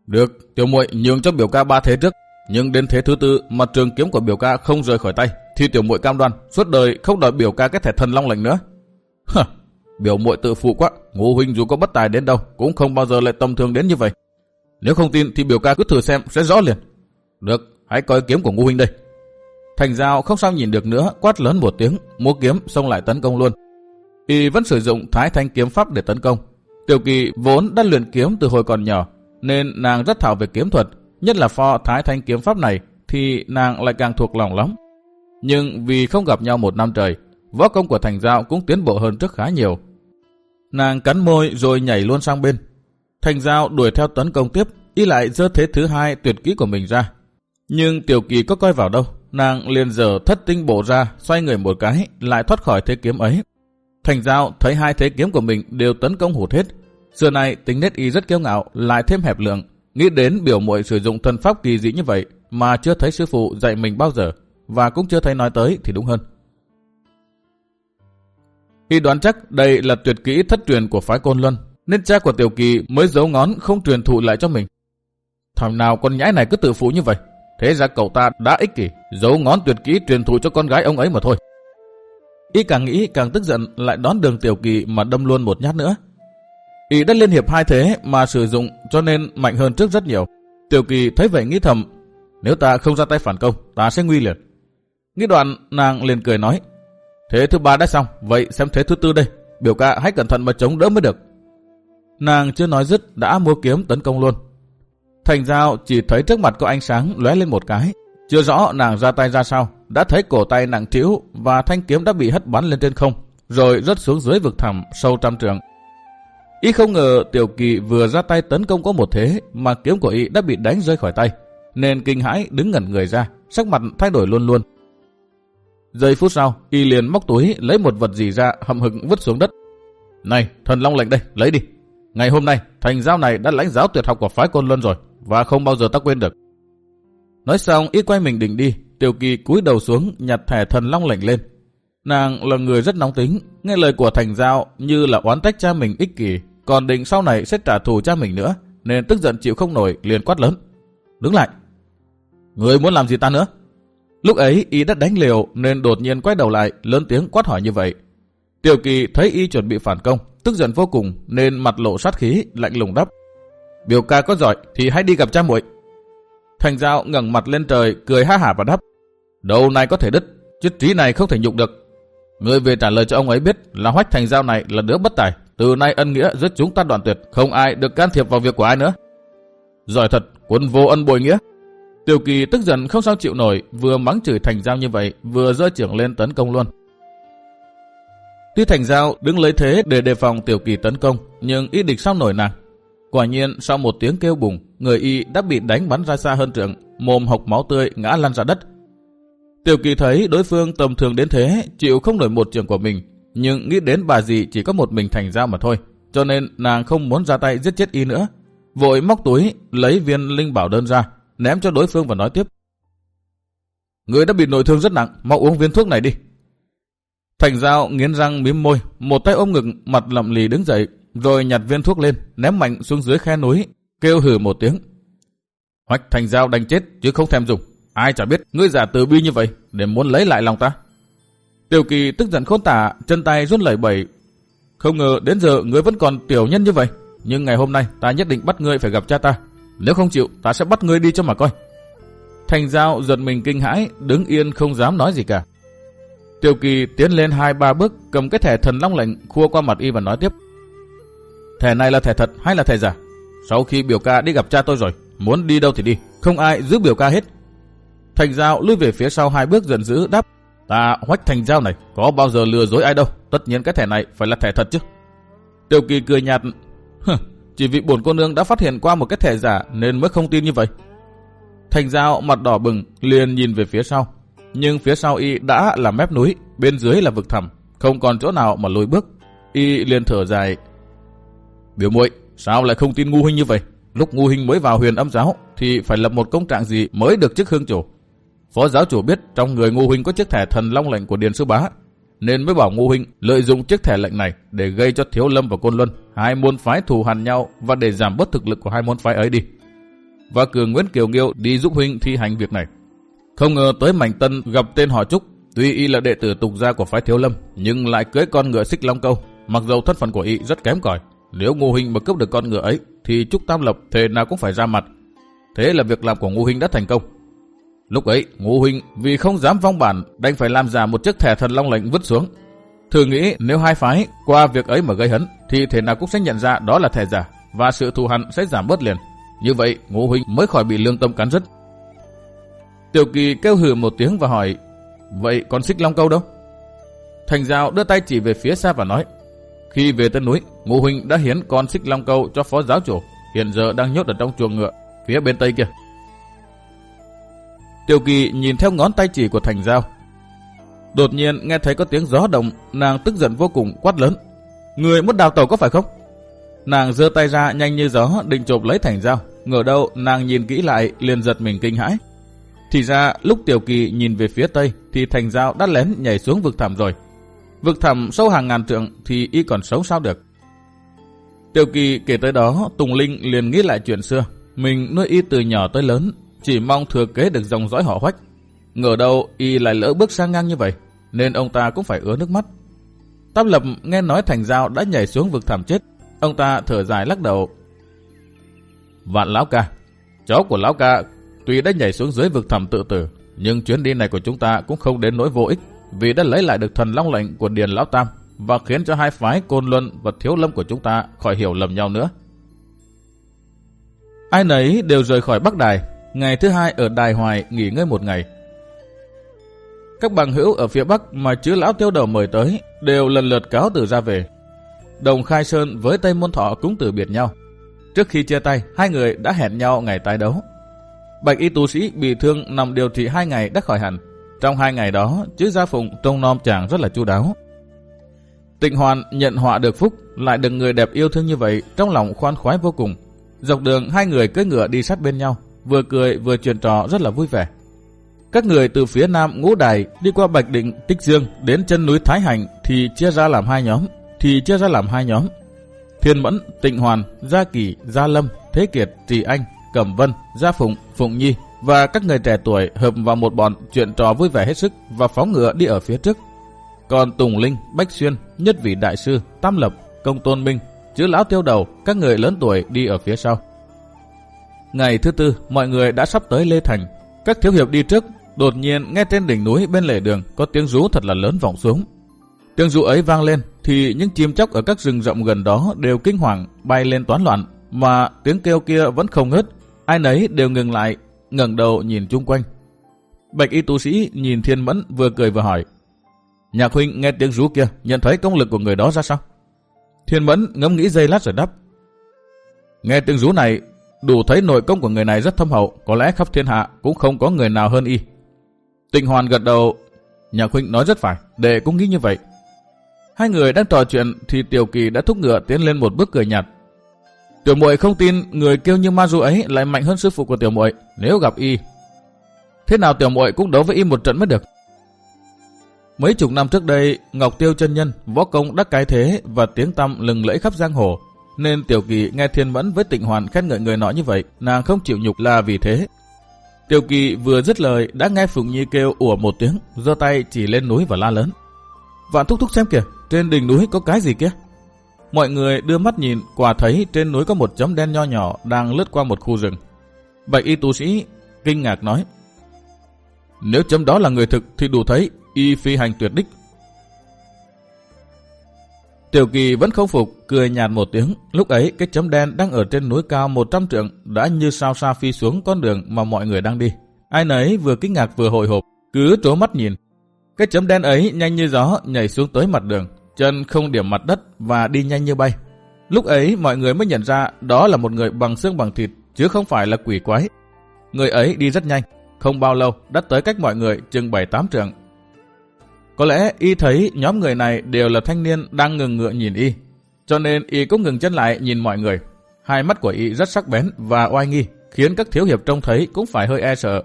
Được, tiểu muội nhường cho biểu ca ba thế trước, nhưng đến thế thứ tư mà trường kiếm của biểu ca không rời khỏi tay, thì tiểu muội cam đoan suốt đời không đòi biểu ca cái thẻ thần long lệnh nữa. Hả, Biểu muội tự phụ quá, ngô huynh dù có bất tài đến đâu cũng không bao giờ lại tầm thường đến như vậy. Nếu không tin thì biểu ca cứ thử xem sẽ rõ liền. Được, hãy coi kiếm của ngô huynh đây. Thành giao không sao nhìn được nữa, quát lớn một tiếng, múa kiếm xông lại tấn công luôn. Y vẫn sử dụng thái thanh kiếm pháp để tấn công. Tiểu kỳ vốn đã luyện kiếm từ hồi còn nhỏ, nên nàng rất thạo về kiếm thuật, nhất là pho thái thanh kiếm pháp này thì nàng lại càng thuộc lòng lắm. Nhưng vì không gặp nhau một năm trời, võ công của thành giao cũng tiến bộ hơn trước khá nhiều. Nàng cắn môi rồi nhảy luôn sang bên. Thành giao đuổi theo tấn công tiếp, y lại dơ thế thứ hai tuyệt kỹ của mình ra. Nhưng tiểu kỳ có coi vào đâu, nàng liền dở thất tinh bộ ra, xoay người một cái, lại thoát khỏi thế kiếm ấy. Thành giao thấy hai thế kiếm của mình đều tấn công hụt hết. giờ này tính nết y rất kiêu ngạo, lại thêm hẹp lượng, nghĩ đến biểu muội sử dụng thân pháp kỳ dị như vậy mà chưa thấy sư phụ dạy mình bao giờ, và cũng chưa thấy nói tới thì đúng hơn. Khi đoán chắc đây là tuyệt kỹ thất truyền của phái Côn Luân, nên cha của Tiểu Kỳ mới giấu ngón không truyền thụ lại cho mình. Thằng nào con nhãi này cứ tự phụ như vậy. Thế ra cậu ta đã ích kỷ, giấu ngón tuyệt kỹ truyền thụ cho con gái ông ấy mà thôi. Y càng nghĩ càng tức giận lại đón đường tiểu kỳ mà đâm luôn một nhát nữa. Y đất liên hiệp hai thế mà sử dụng cho nên mạnh hơn trước rất nhiều. Tiểu kỳ thấy vậy nghĩ thầm, nếu ta không ra tay phản công, ta sẽ nguy liệt. Nghĩ đoạn nàng liền cười nói, thế thứ ba đã xong, vậy xem thế thứ tư đây, biểu ca hãy cẩn thận mà chống đỡ mới được. Nàng chưa nói dứt đã mua kiếm tấn công luôn. Thành giao chỉ thấy trước mặt có ánh sáng lóe lên một cái. Chưa rõ nàng ra tay ra sao, đã thấy cổ tay nặng thiếu và thanh kiếm đã bị hất bắn lên trên không, rồi rớt xuống dưới vực thẳm sâu trăm trường. Y không ngờ Tiểu Kỳ vừa ra tay tấn công có một thế mà kiếm của Y đã bị đánh rơi khỏi tay, nên kinh hãi đứng ngẩn người ra, sắc mặt thay đổi luôn luôn. Giây phút sau, Y liền móc túi lấy một vật gì ra hậm hực vứt xuống đất. Này, thần long lệnh đây, lấy đi. Ngày hôm nay, thành giao này đã lãnh giáo tuyệt học của phái côn luân rồi, và không bao giờ ta quên được. Nói xong, y quay mình định đi, Tiểu Kỳ cúi đầu xuống nhặt thẻ thần long lệnh lên. Nàng là người rất nóng tính, nghe lời của thành giao như là oán trách cha mình ích kỷ, còn định sau này sẽ trả thù cha mình nữa, nên tức giận chịu không nổi liền quát lớn. Đứng lại! Người muốn làm gì ta nữa? Lúc ấy y đã đánh liều nên đột nhiên quay đầu lại lớn tiếng quát hỏi như vậy. Tiểu Kỳ thấy y chuẩn bị phản công, tức giận vô cùng nên mặt lộ sát khí, lạnh lùng đáp. Biểu ca có giỏi thì hãy đi gặp cha muội. Thành Giao ngẩng mặt lên trời, cười ha hả và đáp. Đầu này có thể đứt, chứ trí này không thể nhục được. Người về trả lời cho ông ấy biết là Hoách Thành Giao này là đứa bất tài. Từ nay ân nghĩa giữa chúng ta đoạn tuyệt, không ai được can thiệp vào việc của ai nữa. Giỏi thật, quân vô ân bồi nghĩa. Tiểu Kỳ tức giận không sao chịu nổi, vừa mắng chửi Thành Giao như vậy, vừa rơi trưởng lên tấn công luôn. Tuy Thành Giao đứng lấy thế để đề phòng Tiểu Kỳ tấn công, nhưng ý địch sao nổi nàng. Quả nhiên sau một tiếng kêu bùng, người y đã bị đánh bắn ra xa hơn trượng, mồm hộc máu tươi ngã lăn ra đất. Tiểu Kỳ thấy đối phương tầm thường đến thế, chịu không nổi một trường của mình, nhưng nghĩ đến bà dì chỉ có một mình Thành Giao mà thôi, cho nên nàng không muốn ra tay giết chết y nữa. Vội móc túi, lấy viên linh bảo đơn ra, ném cho đối phương và nói tiếp. Người đã bị nội thương rất nặng, mau uống viên thuốc này đi. Thành Giao nghiến răng miếm môi, một tay ôm ngực, mặt lậm lì đứng dậy, rồi nhặt viên thuốc lên, ném mạnh xuống dưới khe núi, kêu hử một tiếng. Hoạch Thành Giao đành chết chứ không thèm dùng. Ai chả biết ngươi giả từ bi như vậy để muốn lấy lại lòng ta. Tiểu Kỳ tức giận khôn tả, chân tay run lẩy bẩy. Không ngờ đến giờ ngươi vẫn còn tiểu nhân như vậy. Nhưng ngày hôm nay ta nhất định bắt ngươi phải gặp cha ta. Nếu không chịu, ta sẽ bắt ngươi đi cho mà coi. Thành Giao giật mình kinh hãi, đứng yên không dám nói gì cả. Tiểu Kỳ tiến lên hai ba bước, cầm cái thẻ thần long lệnh khua qua mặt y và nói tiếp. Thẻ này là thẻ thật hay là thẻ giả? Sau khi biểu ca đi gặp cha tôi rồi, muốn đi đâu thì đi, không ai giữ biểu ca hết. Thành Giao lùi về phía sau hai bước giận dữ đáp. Ta hoách Thành Giao này, có bao giờ lừa dối ai đâu, tất nhiên cái thẻ này phải là thẻ thật chứ. tiêu Kỳ cười nhạt, chỉ vì bổn cô nương đã phát hiện qua một cái thẻ giả nên mới không tin như vậy. Thành Giao mặt đỏ bừng, liền nhìn về phía sau, nhưng phía sau y đã là mép núi, bên dưới là vực thẳm, không còn chỗ nào mà lùi bước. Y liền thở dài. Biểu muội, sao lại không tin ngu huynh như vậy? Lúc ngu huynh mới vào huyền âm giáo thì phải lập một công trạng gì mới được chức hương chủ. Phó giáo chủ biết trong người Ngô huynh có chiếc thẻ thần long lệnh của Điền Sư Bá, nên mới bảo Ngô huynh lợi dụng chiếc thẻ lệnh này để gây cho Thiếu Lâm và Côn Luân hai môn phái thù hằn nhau và để giảm bớt thực lực của hai môn phái ấy đi. Và cường Nguyễn Kiều Nghiêu đi giúp huynh thi hành việc này. Không ngờ tới Mảnh Tân gặp tên họ Trúc, tuy y là đệ tử tục gia của phái Thiếu Lâm, nhưng lại cưới con ngựa xích long câu, mặc dầu thân phận của y rất kém cỏi. Nếu Ngô Huynh mà cướp được con ngựa ấy, thì Trúc Tam Lập thề nào cũng phải ra mặt. Thế là việc làm của Ngô Huynh đã thành công. Lúc ấy, ngũ Huynh vì không dám vong bản, đành phải làm giả một chiếc thẻ thần long lệnh vứt xuống. Thử nghĩ nếu hai phái qua việc ấy mà gây hấn, thì thể nào cũng sẽ nhận ra đó là thẻ giả, và sự thù hằn sẽ giảm bớt liền. Như vậy, ngũ Huynh mới khỏi bị lương tâm cắn rứt. Tiểu Kỳ kêu hừ một tiếng và hỏi, vậy con xích long câu đâu? Thành Giao đưa tay chỉ về phía xa và nói, khi về Tân Núi, ngũ Huynh đã hiến con xích long câu cho phó giáo chủ, hiện giờ đang nhốt ở trong chuồng ngựa, phía bên tây kia. Tiểu Kỳ nhìn theo ngón tay chỉ của Thành Giao. Đột nhiên nghe thấy có tiếng gió động, nàng tức giận vô cùng quát lớn. Người muốn đào tàu có phải không? Nàng giơ tay ra nhanh như gió định chộp lấy Thành Giao. Ngờ đâu nàng nhìn kỹ lại liền giật mình kinh hãi. Thì ra lúc Tiểu Kỳ nhìn về phía tây thì Thành Giao đã lén nhảy xuống vực thẳm rồi. Vực thẳm sâu hàng ngàn trượng thì y còn sống sao được. Tiểu Kỳ kể tới đó Tùng Linh liền nghĩ lại chuyện xưa. mình nuôi y từ nhỏ tới lớn, chỉ mong thừa kế được dòng dõi họ hoách. Ngờ đâu y lại lỡ bước sang ngang như vậy, nên ông ta cũng phải ứa nước mắt. Táp Lập nghe nói Thành Giao đã nhảy xuống vực thảm chết, ông ta thở dài lắc đầu. Vạn Lão Ca, cháu của Lão Ca tuy đã nhảy xuống dưới vực thẳm tự tử, nhưng chuyến đi này của chúng ta cũng không đến nỗi vô ích, vì đã lấy lại được thần long lệnh của Điền Lão Tam và khiến cho hai phái Côn Luân và Thiếu Lâm của chúng ta khỏi hiểu lầm nhau nữa. Ai nấy đều rời khỏi Bắc Đài, ngày thứ hai ở Đài Hoài nghỉ ngơi một ngày. Các bằng hữu ở phía Bắc mà chứ lão tiêu đầu mời tới đều lần lượt cáo từ ra về. Đồng Khai Sơn với Tây Môn Thọ cũng từ biệt nhau. Trước khi chia tay, hai người đã hẹn nhau ngày tái đấu. Bạch y tu sĩ bị thương nằm điều trị hai ngày đã khỏi hẳn. Trong hai ngày đó, chứ Gia Phụng trông nom chàng rất là chu đáo. Tịnh Hoàn nhận họa được phúc, lại được người đẹp yêu thương như vậy, trong lòng khoan khoái vô cùng. Dọc đường hai người cưỡi ngựa đi sát bên nhau, vừa cười vừa chuyện trò rất là vui vẻ. Các người từ phía nam ngũ đài đi qua Bạch Định, Tích Dương đến chân núi Thái Hành thì chia ra làm hai nhóm, thì chia ra làm hai nhóm. Thiên Mẫn, Tịnh Hoàn, Gia Kỳ, Gia Lâm, Thế Kiệt, Trì Anh, Cẩm Vân, Gia Phụng, Phụng Nhi và các người trẻ tuổi hợp vào một bọn chuyện trò vui vẻ hết sức và phóng ngựa đi ở phía trước. Còn Tùng Linh, Bách Xuyên, Nhất Vị Đại Sư, Tam Lập, Công Tôn Minh, chữ lão tiêu đầu, các người lớn tuổi đi ở phía sau. Ngày thứ tư, mọi người đã sắp tới Lê Thành. Các thiếu hiệp đi trước, đột nhiên nghe trên đỉnh núi bên lề đường có tiếng rú thật là lớn vọng xuống. Tiếng rú ấy vang lên, thì những chim chóc ở các rừng rộng gần đó đều kinh hoàng bay lên toán loạn, mà tiếng kêu kia vẫn không ngớt. Ai nấy đều ngừng lại, ngẩng đầu nhìn chung quanh. Bạch y tu sĩ nhìn thiên mẫn vừa cười vừa hỏi. Nhạc huynh nghe tiếng rú kia, nhận thấy công lực của người đó ra sao? Thiên mẫn ngẫm nghĩ giây lát rồi đáp. Nghe tiếng rú này, đủ thấy nội công của người này rất thâm hậu, có lẽ khắp thiên hạ cũng không có người nào hơn y. Tịnh hoàn gật đầu, nhà huynh nói rất phải, đệ cũng nghĩ như vậy. Hai người đang trò chuyện thì Tiểu Kỳ đã thúc ngựa tiến lên một bước cười nhạt. Tiểu muội không tin người kêu như ma du ấy lại mạnh hơn sư phụ của tiểu muội nếu gặp y. Thế nào tiểu muội cũng đấu với y một trận mới được. Mấy chục năm trước đây, Ngọc Tiêu chân nhân, võ công đắc cái thế và tiếng tăm lừng lẫy khắp giang hồ, nên Tiểu Kỳ nghe Thiên Mẫn với Tịnh Hoàn khen ngợi người nọ như vậy, nàng không chịu nhục là vì thế. Tiểu Kỳ vừa dứt lời đã nghe Phùng Nhi kêu ủa một tiếng, giơ tay chỉ lên núi và la lớn. Vạn thúc thúc xem kìa, trên đỉnh núi có cái gì kia? Mọi người đưa mắt nhìn, quả thấy trên núi có một chấm đen nho nhỏ đang lướt qua một khu rừng. Bạch y tu sĩ kinh ngạc nói, Nếu chấm đó là người thực thì đủ thấy y phi hành tuyệt đích. Tiểu kỳ vẫn không phục, cười nhạt một tiếng. Lúc ấy, cái chấm đen đang ở trên núi cao 100 trượng đã như sao xa phi xuống con đường mà mọi người đang đi. Ai nấy vừa kinh ngạc vừa hồi hộp, cứ trố mắt nhìn. Cái chấm đen ấy nhanh như gió nhảy xuống tới mặt đường, chân không điểm mặt đất và đi nhanh như bay. Lúc ấy mọi người mới nhận ra đó là một người bằng xương bằng thịt, chứ không phải là quỷ quái. Người ấy đi rất nhanh, không bao lâu đã tới cách mọi người chừng 7-8 trượng có lẽ y thấy nhóm người này đều là thanh niên đang ngừng ngựa nhìn y, cho nên y cũng ngừng chân lại nhìn mọi người. Hai mắt của y rất sắc bén và oai nghi, khiến các thiếu hiệp trông thấy cũng phải hơi e sợ.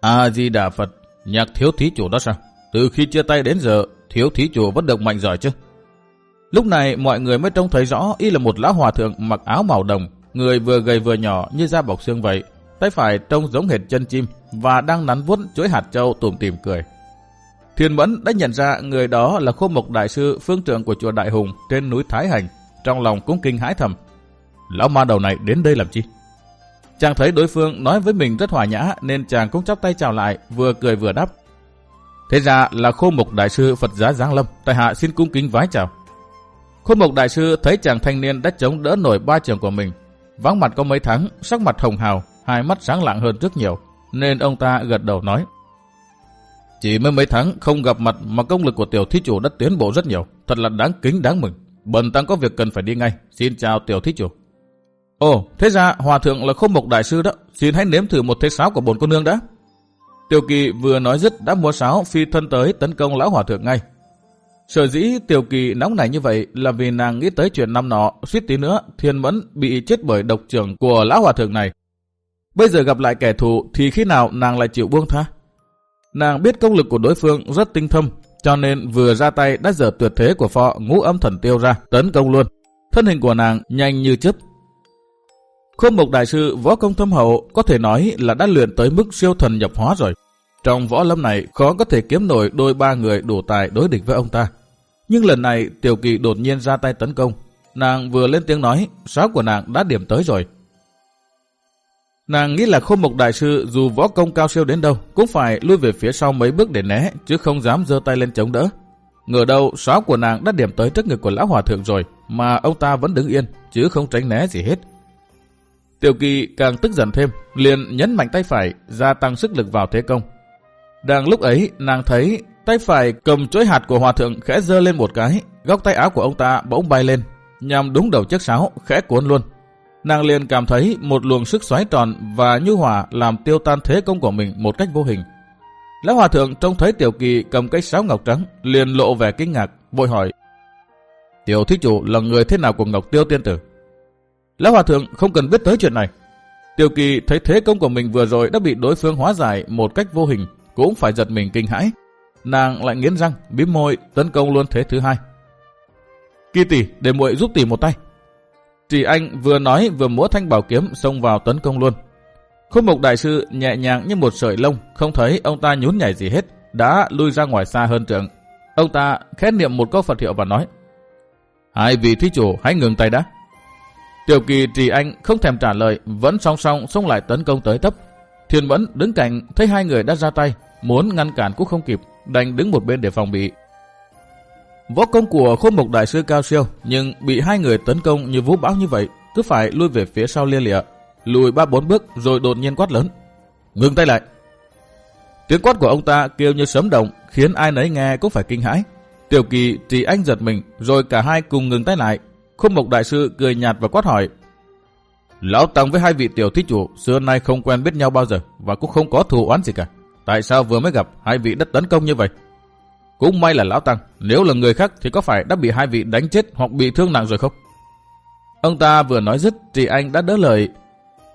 A-di-đà Phật, nhạc thiếu thí chủ đó sao? Từ khi chia tay đến giờ, thiếu thí chủ vẫn được mạnh giỏi chứ? Lúc này mọi người mới trông thấy rõ y là một lão hòa thượng mặc áo màu đồng, người vừa gầy vừa nhỏ như da bọc xương vậy. Tay phải trông giống hệt chân chim và đang nắn vuốt chuỗi hạt châu tủm tỉm cười. Thiên Mẫn đã nhận ra người đó là khô mộc đại sư phương trưởng của chùa Đại Hùng trên núi Thái Hành. Trong lòng cũng kinh hãi thầm. Lão ma đầu này đến đây làm chi? Chàng thấy đối phương nói với mình rất hòa nhã nên chàng cũng chắp tay chào lại, vừa cười vừa đáp. Thế ra là khô mộc đại sư Phật giá Giáng Lâm, tại hạ xin cung kính vái chào. Khô mộc đại sư thấy chàng thanh niên đã chống đỡ nổi ba trường của mình. Vắng mặt có mấy tháng, sắc mặt hồng hào, hai mắt sáng lạng hơn rất nhiều, nên ông ta gật đầu nói. Chỉ mới mấy tháng không gặp mặt mà công lực của tiểu thí chủ đã tiến bộ rất nhiều. Thật là đáng kính đáng mừng. Bần tăng có việc cần phải đi ngay. Xin chào tiểu thí chủ. Ồ, thế ra hòa thượng là khôn mộc đại sư đó. Xin hãy nếm thử một thế sáo của bồn cô nương đã. Tiểu kỳ vừa nói dứt đã mua sáo phi thân tới tấn công lão hòa thượng ngay. Sở dĩ tiểu kỳ nóng nảy như vậy là vì nàng nghĩ tới chuyện năm nọ, suýt tí nữa thiên mẫn bị chết bởi độc trưởng của lão hòa thượng này. Bây giờ gặp lại kẻ thù thì khi nào nàng lại chịu buông tha? Nàng biết công lực của đối phương rất tinh thâm, cho nên vừa ra tay đã dở tuyệt thế của phò ngũ âm thần tiêu ra, tấn công luôn. Thân hình của nàng nhanh như chớp. Khôn Mộc Đại Sư võ công thâm hậu có thể nói là đã luyện tới mức siêu thần nhập hóa rồi. Trong võ lâm này khó có thể kiếm nổi đôi ba người đủ tài đối địch với ông ta. Nhưng lần này Tiểu Kỳ đột nhiên ra tay tấn công. Nàng vừa lên tiếng nói, sáo của nàng đã điểm tới rồi. Nàng nghĩ là khôn mộc đại sư dù võ công cao siêu đến đâu cũng phải lui về phía sau mấy bước để né chứ không dám giơ tay lên chống đỡ. Ngờ đâu sáo của nàng đã điểm tới trước ngực của lão hòa thượng rồi mà ông ta vẫn đứng yên chứ không tránh né gì hết. Tiểu kỳ càng tức giận thêm, liền nhấn mạnh tay phải, gia tăng sức lực vào thế công. Đang lúc ấy, nàng thấy tay phải cầm chuỗi hạt của hòa thượng khẽ dơ lên một cái, góc tay áo của ông ta bỗng bay lên, nhằm đúng đầu chiếc sáo, khẽ cuốn luôn. Nàng liền cảm thấy một luồng sức xoáy tròn và nhu hòa làm tiêu tan thế công của mình một cách vô hình. Lão hòa thượng trông thấy tiểu kỳ cầm cây sáo ngọc trắng, liền lộ vẻ kinh ngạc, vội hỏi. Tiểu thí chủ là người thế nào của Ngọc Tiêu Tiên Tử? Lão hòa thượng không cần biết tới chuyện này. Tiểu kỳ thấy thế công của mình vừa rồi đã bị đối phương hóa giải một cách vô hình, cũng phải giật mình kinh hãi. Nàng lại nghiến răng, bím môi, tấn công luôn thế thứ hai. Kỳ tỷ, để muội giúp tỷ một tay. Trì anh vừa nói vừa múa thanh bảo kiếm xông vào tấn công luôn. Khúc mục đại sư nhẹ nhàng như một sợi lông, không thấy ông ta nhún nhảy gì hết, đã lui ra ngoài xa hơn trượng. Ông ta khét niệm một câu Phật hiệu và nói, Hai vị thí chủ hãy ngừng tay đã. Tiểu kỳ trì anh không thèm trả lời, vẫn song song xông lại tấn công tới tấp. Thiên Mẫn đứng cạnh thấy hai người đã ra tay, muốn ngăn cản cũng không kịp, đành đứng một bên để phòng bị. Võ công của khôn mục đại sư cao siêu, nhưng bị hai người tấn công như vũ bão như vậy, cứ phải lui về phía sau lia lịa, lùi ba bốn bước rồi đột nhiên quát lớn. Ngừng tay lại! Tiếng quát của ông ta kêu như sấm động, khiến ai nấy nghe cũng phải kinh hãi. Tiểu kỳ thì anh giật mình, rồi cả hai cùng ngừng tay lại. Khôn mục đại sư cười nhạt và quát hỏi. Lão Tăng với hai vị tiểu thí chủ xưa nay không quen biết nhau bao giờ và cũng không có thù oán gì cả. Tại sao vừa mới gặp hai vị đất tấn công như vậy? Cũng may là Lão Tăng, nếu là người khác thì có phải đã bị hai vị đánh chết hoặc bị thương nặng rồi không? Ông ta vừa nói dứt thì anh đã đỡ lời.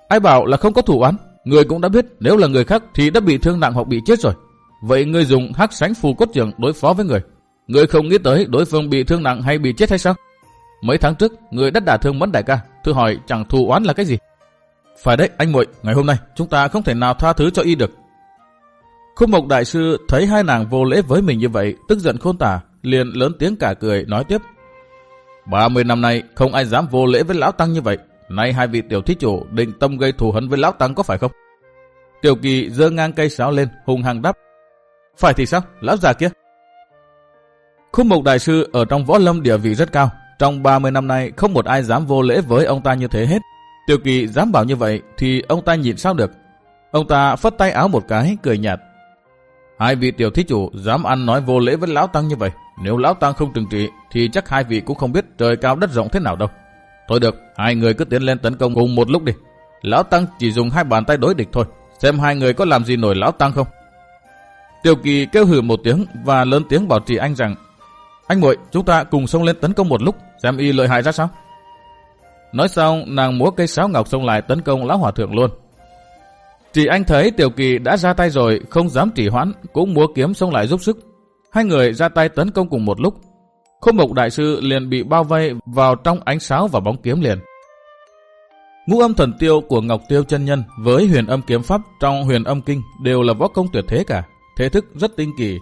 Ai bảo là không có thủ oán, người cũng đã biết nếu là người khác thì đã bị thương nặng hoặc bị chết rồi. Vậy người dùng hắc sánh phù cốt trường đối phó với người. Người không nghĩ tới đối phương bị thương nặng hay bị chết hay sao? Mấy tháng trước, người đã đả thương mẫn đại ca, thưa hỏi chẳng thù oán là cái gì? Phải đấy, anh muội, ngày hôm nay chúng ta không thể nào tha thứ cho y được. Khúc Mộc Đại Sư thấy hai nàng vô lễ với mình như vậy, tức giận khôn tả, liền lớn tiếng cả cười, nói tiếp. 30 năm nay không ai dám vô lễ với Lão Tăng như vậy. Nay hai vị tiểu thí chủ định tâm gây thù hấn với Lão Tăng có phải không? Tiểu kỳ dơ ngang cây sáo lên, hùng hăng đáp. Phải thì sao? Lão già kia. Khúc Mộc Đại Sư ở trong võ lâm địa vị rất cao. Trong 30 năm nay không một ai dám vô lễ với ông ta như thế hết. Tiểu kỳ dám bảo như vậy thì ông ta nhìn sao được. Ông ta phất tay áo một cái, cười nhạt. Hai vị tiểu thí chủ dám ăn nói vô lễ với lão tăng như vậy. Nếu lão tăng không trừng trị thì chắc hai vị cũng không biết trời cao đất rộng thế nào đâu. Thôi được, hai người cứ tiến lên tấn công cùng một lúc đi. Lão tăng chỉ dùng hai bàn tay đối địch thôi. Xem hai người có làm gì nổi lão tăng không. Tiểu kỳ kêu hừ một tiếng và lớn tiếng bảo trì anh rằng Anh muội chúng ta cùng xông lên tấn công một lúc xem y lợi hại ra sao. Nói xong nàng múa cây sáo ngọc xông lại tấn công lão hòa thượng luôn. Chỉ anh thấy Tiểu Kỳ đã ra tay rồi, không dám trì hoãn, cũng múa kiếm xông lại giúp sức. Hai người ra tay tấn công cùng một lúc. Khung Mộc Đại Sư liền bị bao vây vào trong ánh sáo và bóng kiếm liền. Ngũ âm thần tiêu của Ngọc Tiêu chân Nhân với huyền âm kiếm pháp trong huyền âm kinh đều là võ công tuyệt thế cả, thế thức rất tinh kỳ.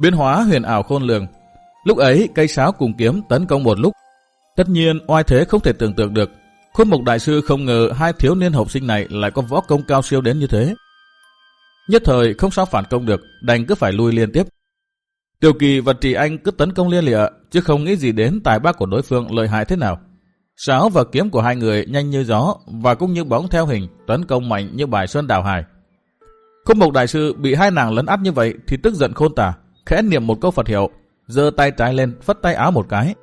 Biến hóa huyền ảo khôn lường. Lúc ấy cây sáo cùng kiếm tấn công một lúc. Tất nhiên oai thế không thể tưởng tượng được, Khuôn Mục Đại Sư không ngờ hai thiếu niên học sinh này lại có võ công cao siêu đến như thế. Nhất thời không sao phản công được, đành cứ phải lui liên tiếp. Tiểu Kỳ và Trì Anh cứ tấn công liên lịa, chứ không nghĩ gì đến tài bác của đối phương lợi hại thế nào. Sáo và kiếm của hai người nhanh như gió và cũng như bóng theo hình, tấn công mạnh như bài sơn đào hải. Khôn Mục Đại Sư bị hai nàng lấn át như vậy thì tức giận khôn tả, khẽ niệm một câu Phật hiệu, giơ tay trái lên, phất tay áo một cái.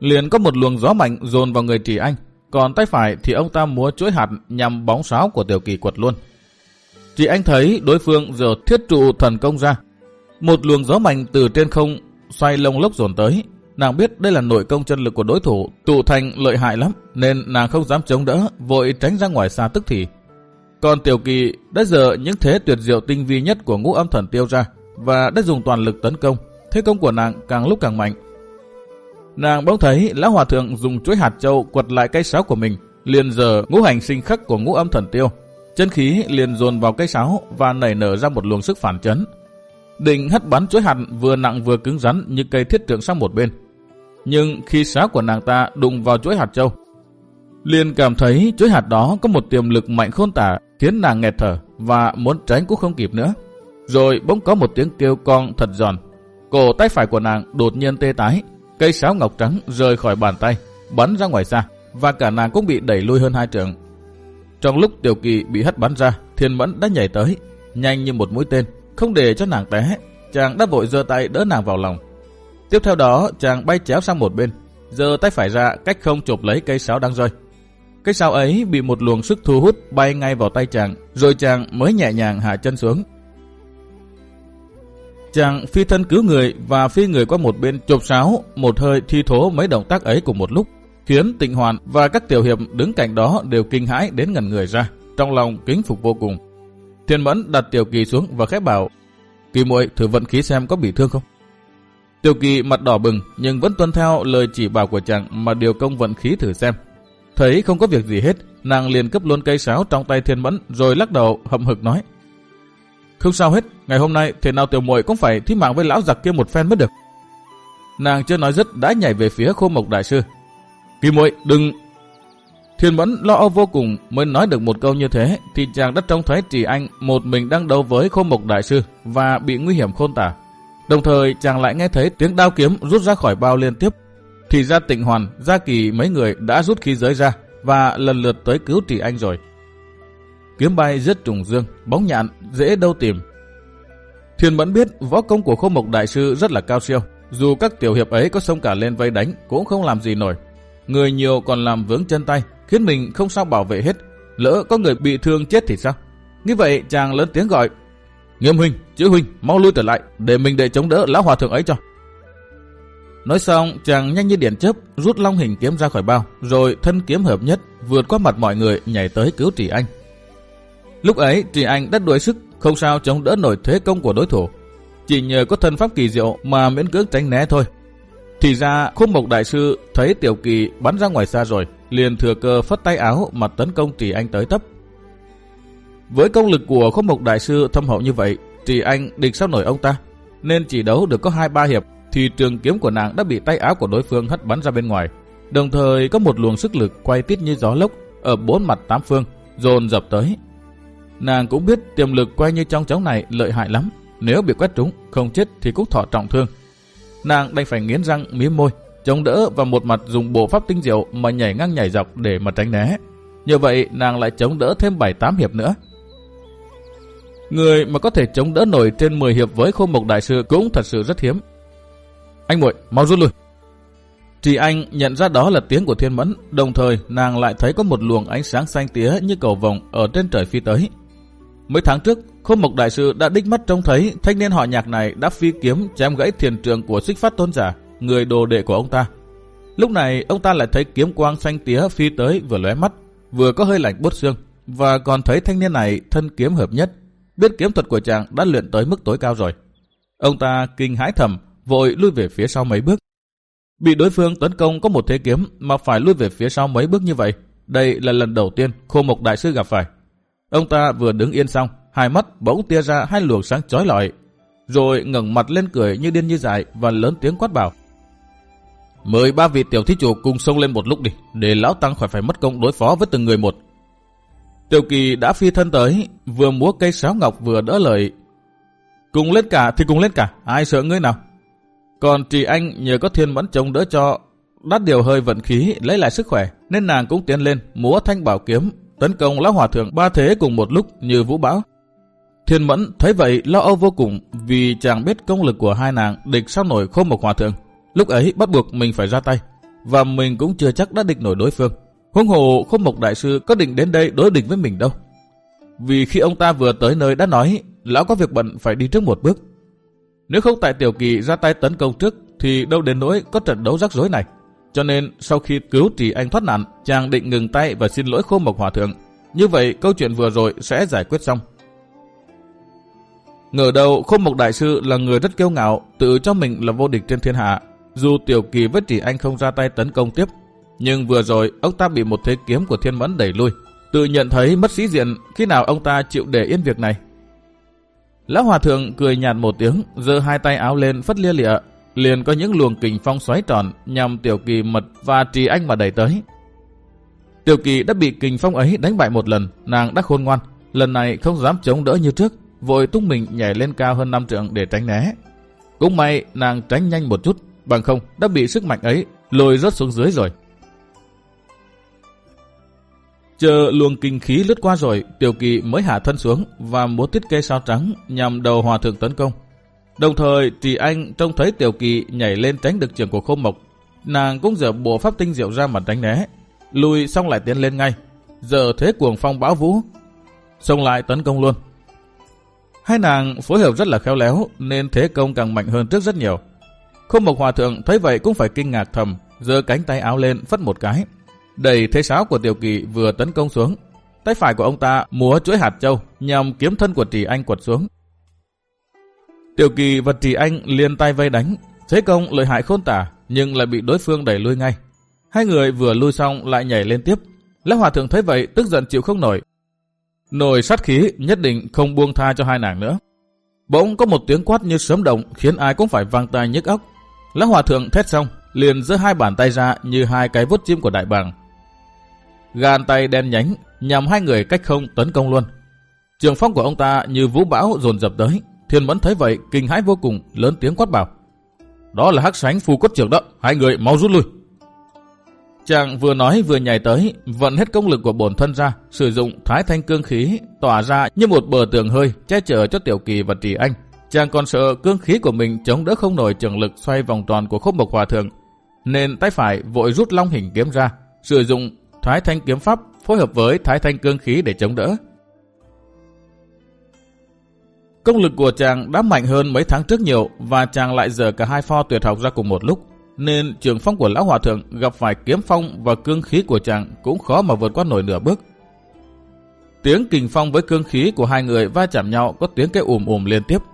Liền có một luồng gió mạnh dồn vào người Trì Anh, còn tay phải thì ông ta múa chuỗi hạt nhằm bóng sáo của tiểu kỳ quật luôn. Chỉ anh thấy đối phương giờ thiết trụ thần công ra. Một luồng gió mạnh từ trên không xoay lông lốc dồn tới. Nàng biết đây là nội công chân lực của đối thủ, tụ thành lợi hại lắm, nên nàng không dám chống đỡ, vội tránh ra ngoài xa tức thì. Còn tiểu kỳ đã giờ những thế tuyệt diệu tinh vi nhất của ngũ âm thần tiêu ra, và đã dùng toàn lực tấn công. Thế công của nàng càng lúc càng mạnh, Nàng bỗng thấy lão hòa thượng dùng chuỗi hạt châu quật lại cây sáo của mình, liền giờ ngũ hành sinh khắc của ngũ âm thần tiêu. Chân khí liền dồn vào cây sáo và nảy nở ra một luồng sức phản chấn. Định hất bắn chuỗi hạt vừa nặng vừa cứng rắn như cây thiết trượng sang một bên. Nhưng khi sáo của nàng ta đụng vào chuỗi hạt châu, liền cảm thấy chuỗi hạt đó có một tiềm lực mạnh khôn tả khiến nàng nghẹt thở và muốn tránh cũng không kịp nữa. Rồi bỗng có một tiếng kêu con thật giòn. Cổ tay phải của nàng đột nhiên tê tái, cây sáo ngọc trắng rơi khỏi bàn tay, bắn ra ngoài xa và cả nàng cũng bị đẩy lui hơn hai trường. Trong lúc Tiểu Kỳ bị hất bắn ra, Thiên Mẫn đã nhảy tới, nhanh như một mũi tên, không để cho nàng té. Chàng đã vội giơ tay đỡ nàng vào lòng. Tiếp theo đó, chàng bay chéo sang một bên, giơ tay phải ra cách không chụp lấy cây sáo đang rơi. Cây sáo ấy bị một luồng sức thu hút bay ngay vào tay chàng, rồi chàng mới nhẹ nhàng hạ chân xuống. Chàng phi thân cứu người và phi người qua một bên chộp sáo, một hơi thi thố mấy động tác ấy cùng một lúc khiến Tịnh Hoàn và các tiểu hiệp đứng cạnh đó đều kinh hãi đến ngần người ra, trong lòng kính phục vô cùng. Thiên Mẫn đặt Tiểu Kỳ xuống và khép bảo, Kỳ muội thử vận khí xem có bị thương không. Tiểu Kỳ mặt đỏ bừng nhưng vẫn tuân theo lời chỉ bảo của chàng mà điều công vận khí thử xem. Thấy không có việc gì hết, nàng liền cấp luôn cây sáo trong tay Thiên Mẫn rồi lắc đầu hậm hực nói. Không sao hết, ngày hôm nay thế nào tiểu muội cũng phải thí mạng với lão giặc kia một phen mới được. Nàng chưa nói dứt đã nhảy về phía khô mộc đại sư, Kỳ muội đừng... Thiên Mẫn lo âu vô cùng mới nói được một câu như thế thì chàng đã trông thấy Trì Anh một mình đang đấu với khô mộc đại sư và bị nguy hiểm khôn tả. Đồng thời chàng lại nghe thấy tiếng đao kiếm rút ra khỏi bao liên tiếp. Thì ra tịnh hoàn, gia kỳ mấy người đã rút khí giới ra và lần lượt tới cứu Trì Anh rồi. Kiếm bay rất trùng dương, bóng nhạn, dễ đâu tìm. Thiên Mẫn biết võ công của khô mộc đại sư rất là cao siêu. Dù các tiểu hiệp ấy có xông cả lên vây đánh cũng không làm gì nổi Người nhiều còn làm vướng chân tay, khiến mình không sao bảo vệ hết. Lỡ có người bị thương chết thì sao? Như vậy chàng lớn tiếng gọi. Nghiêm huynh, chữ huynh, mau lui trở lại, để mình để chống đỡ lão hòa thượng ấy cho. Nói xong, chàng nhanh như điện chớp rút long hình kiếm ra khỏi bao, rồi thân kiếm hợp nhất, vượt qua mặt mọi người nhảy tới cứu Trì Anh. Lúc ấy, Trì Anh đã đuổi sức, không sao chống đỡ nổi thế công của đối thủ. Chỉ nhờ có thân pháp kỳ diệu mà miễn cưỡng tránh né thôi, thì ra khúc mộc đại sư thấy tiểu kỳ bắn ra ngoài xa rồi, liền thừa cơ phất tay áo mà tấn công Trì Anh tới tấp. Với công lực của khúc mộc đại sư thâm hậu như vậy, Trì Anh địch sao nổi ông ta, nên chỉ đấu được có hai ba hiệp thì trường kiếm của nàng đã bị tay áo của đối phương hất bắn ra bên ngoài. Đồng thời có một luồng sức lực quay tít như gió lốc ở bốn mặt tám phương, dồn dập tới. Nàng cũng biết tiềm lực quay như trong cháu này lợi hại lắm, nếu bị quét trúng, không chết thì cũng thọ trọng thương nàng đành phải nghiến răng mím môi, chống đỡ và một mặt dùng bộ pháp tinh diệu mà nhảy ngang nhảy dọc để mà tránh né. Như vậy nàng lại chống đỡ thêm 7-8 hiệp nữa. Người mà có thể chống đỡ nổi trên 10 hiệp với khô mộc đại sư cũng thật sự rất hiếm. Anh muội mau rút lui. Trì anh nhận ra đó là tiếng của thiên mẫn, đồng thời nàng lại thấy có một luồng ánh sáng xanh tía như cầu vồng ở trên trời phi tới. Mấy tháng trước, Khôn Mộc Đại Sư đã đích mắt trông thấy thanh niên họ nhạc này đã phi kiếm chém gãy thiền trường của xích phát tôn giả, người đồ đệ của ông ta. Lúc này, ông ta lại thấy kiếm quang xanh tía phi tới vừa lóe mắt, vừa có hơi lạnh bốt xương, và còn thấy thanh niên này thân kiếm hợp nhất, biết kiếm thuật của chàng đã luyện tới mức tối cao rồi. Ông ta kinh hãi thầm, vội lui về phía sau mấy bước. Bị đối phương tấn công có một thế kiếm mà phải lui về phía sau mấy bước như vậy, đây là lần đầu tiên Khô Mộc Đại Sư gặp phải. Ông ta vừa đứng yên xong, hai mắt bỗng tia ra hai luồng sáng chói lọi, rồi ngẩng mặt lên cười như điên như dại và lớn tiếng quát bảo. Mời ba vị tiểu thí chủ cùng xông lên một lúc đi, để lão tăng khỏi phải mất công đối phó với từng người một. Tiểu kỳ đã phi thân tới, vừa múa cây sáo ngọc vừa đỡ lời. Cùng lên cả thì cùng lên cả, ai sợ ngươi nào. Còn trì anh nhờ có thiên mẫn chống đỡ cho, đắt điều hơi vận khí lấy lại sức khỏe, nên nàng cũng tiến lên múa thanh bảo kiếm tấn công lão hòa thượng ba thế cùng một lúc như vũ bão. Thiên mẫn thấy vậy, lo âu vô cùng vì chàng biết công lực của hai nàng địch sao nổi không một hòa thượng. Lúc ấy bắt buộc mình phải ra tay, và mình cũng chưa chắc đã địch nổi đối phương. Huống hồ không một đại sư có định đến đây đối địch với mình đâu. Vì khi ông ta vừa tới nơi đã nói, lão có việc bận phải đi trước một bước. Nếu không tại tiểu kỳ ra tay tấn công trước, thì đâu đến nỗi có trận đấu rắc rối này. Cho nên sau khi cứu trì anh thoát nạn, chàng định ngừng tay và xin lỗi khô mộc hòa thượng. Như vậy câu chuyện vừa rồi sẽ giải quyết xong. Ngờ đầu khô mộc đại sư là người rất kiêu ngạo, tự cho mình là vô địch trên thiên hạ. Dù tiểu kỳ với trì anh không ra tay tấn công tiếp, Nhưng vừa rồi ông ta bị một thế kiếm của thiên mẫn đẩy lui. Tự nhận thấy mất sĩ diện khi nào ông ta chịu để yên việc này. Lão hòa thượng cười nhạt một tiếng, giơ hai tay áo lên phất lia lịa, liền có những luồng kình phong xoáy tròn nhằm tiểu kỳ mật và trì anh mà đẩy tới. Tiểu kỳ đã bị kình phong ấy đánh bại một lần, nàng đã khôn ngoan, lần này không dám chống đỡ như trước, vội tung mình nhảy lên cao hơn năm trượng để tránh né. Cũng may nàng tránh nhanh một chút, bằng không đã bị sức mạnh ấy lôi rớt xuống dưới rồi. Chờ luồng kinh khí lướt qua rồi, Tiểu Kỳ mới hạ thân xuống và múa tiết cây sao trắng nhằm đầu hòa thượng tấn công. Đồng thời, Trì Anh trông thấy Tiểu Kỳ nhảy lên tránh được trường của Khô mộc. Nàng cũng dở bộ pháp tinh diệu ra mà tránh né. Lùi xong lại tiến lên ngay. Giờ thế cuồng phong bão vũ. Xông lại tấn công luôn. Hai nàng phối hợp rất là khéo léo nên thế công càng mạnh hơn trước rất nhiều. Khô mộc hòa thượng thấy vậy cũng phải kinh ngạc thầm, giơ cánh tay áo lên phất một cái. Đẩy thế sáo của Tiểu Kỳ vừa tấn công xuống. Tay phải của ông ta múa chuỗi hạt châu nhằm kiếm thân của Trì Anh quật xuống. Tiểu Kỳ vật Trì Anh liền tay vây đánh, thế công lợi hại khôn tả nhưng lại bị đối phương đẩy lui ngay. Hai người vừa lui xong lại nhảy lên tiếp. Lão Hòa Thượng thấy vậy tức giận chịu không nổi. Nổi sát khí nhất định không buông tha cho hai nàng nữa. Bỗng có một tiếng quát như sớm động khiến ai cũng phải vang tai nhức óc. Lão Hòa Thượng thét xong, liền giơ hai bàn tay ra như hai cái vuốt chim của đại bàng. Gàn tay đen nhánh nhằm hai người cách không tấn công luôn. Trường phong của ông ta như vũ bão dồn dập tới. Thiên Mẫn thấy vậy kinh hãi vô cùng lớn tiếng quát bảo. Đó là hắc sánh phù cốt trưởng đó, hai người mau rút lui. Chàng vừa nói vừa nhảy tới, vận hết công lực của bổn thân ra, sử dụng thái thanh cương khí, tỏa ra như một bờ tường hơi, che chở cho tiểu kỳ và trì anh. Chàng còn sợ cương khí của mình chống đỡ không nổi trường lực xoay vòng tròn của khúc mộc hòa thượng, nên tay phải vội rút long hình kiếm ra, sử dụng thái thanh kiếm pháp phối hợp với thái thanh cương khí để chống đỡ. Công lực của chàng đã mạnh hơn mấy tháng trước nhiều và chàng lại dở cả hai pho tuyệt học ra cùng một lúc nên trường phong của lão hòa thượng gặp phải kiếm phong và cương khí của chàng cũng khó mà vượt qua nổi nửa bước. Tiếng kình phong với cương khí của hai người va chạm nhau có tiếng cái ùm ùm liên tiếp.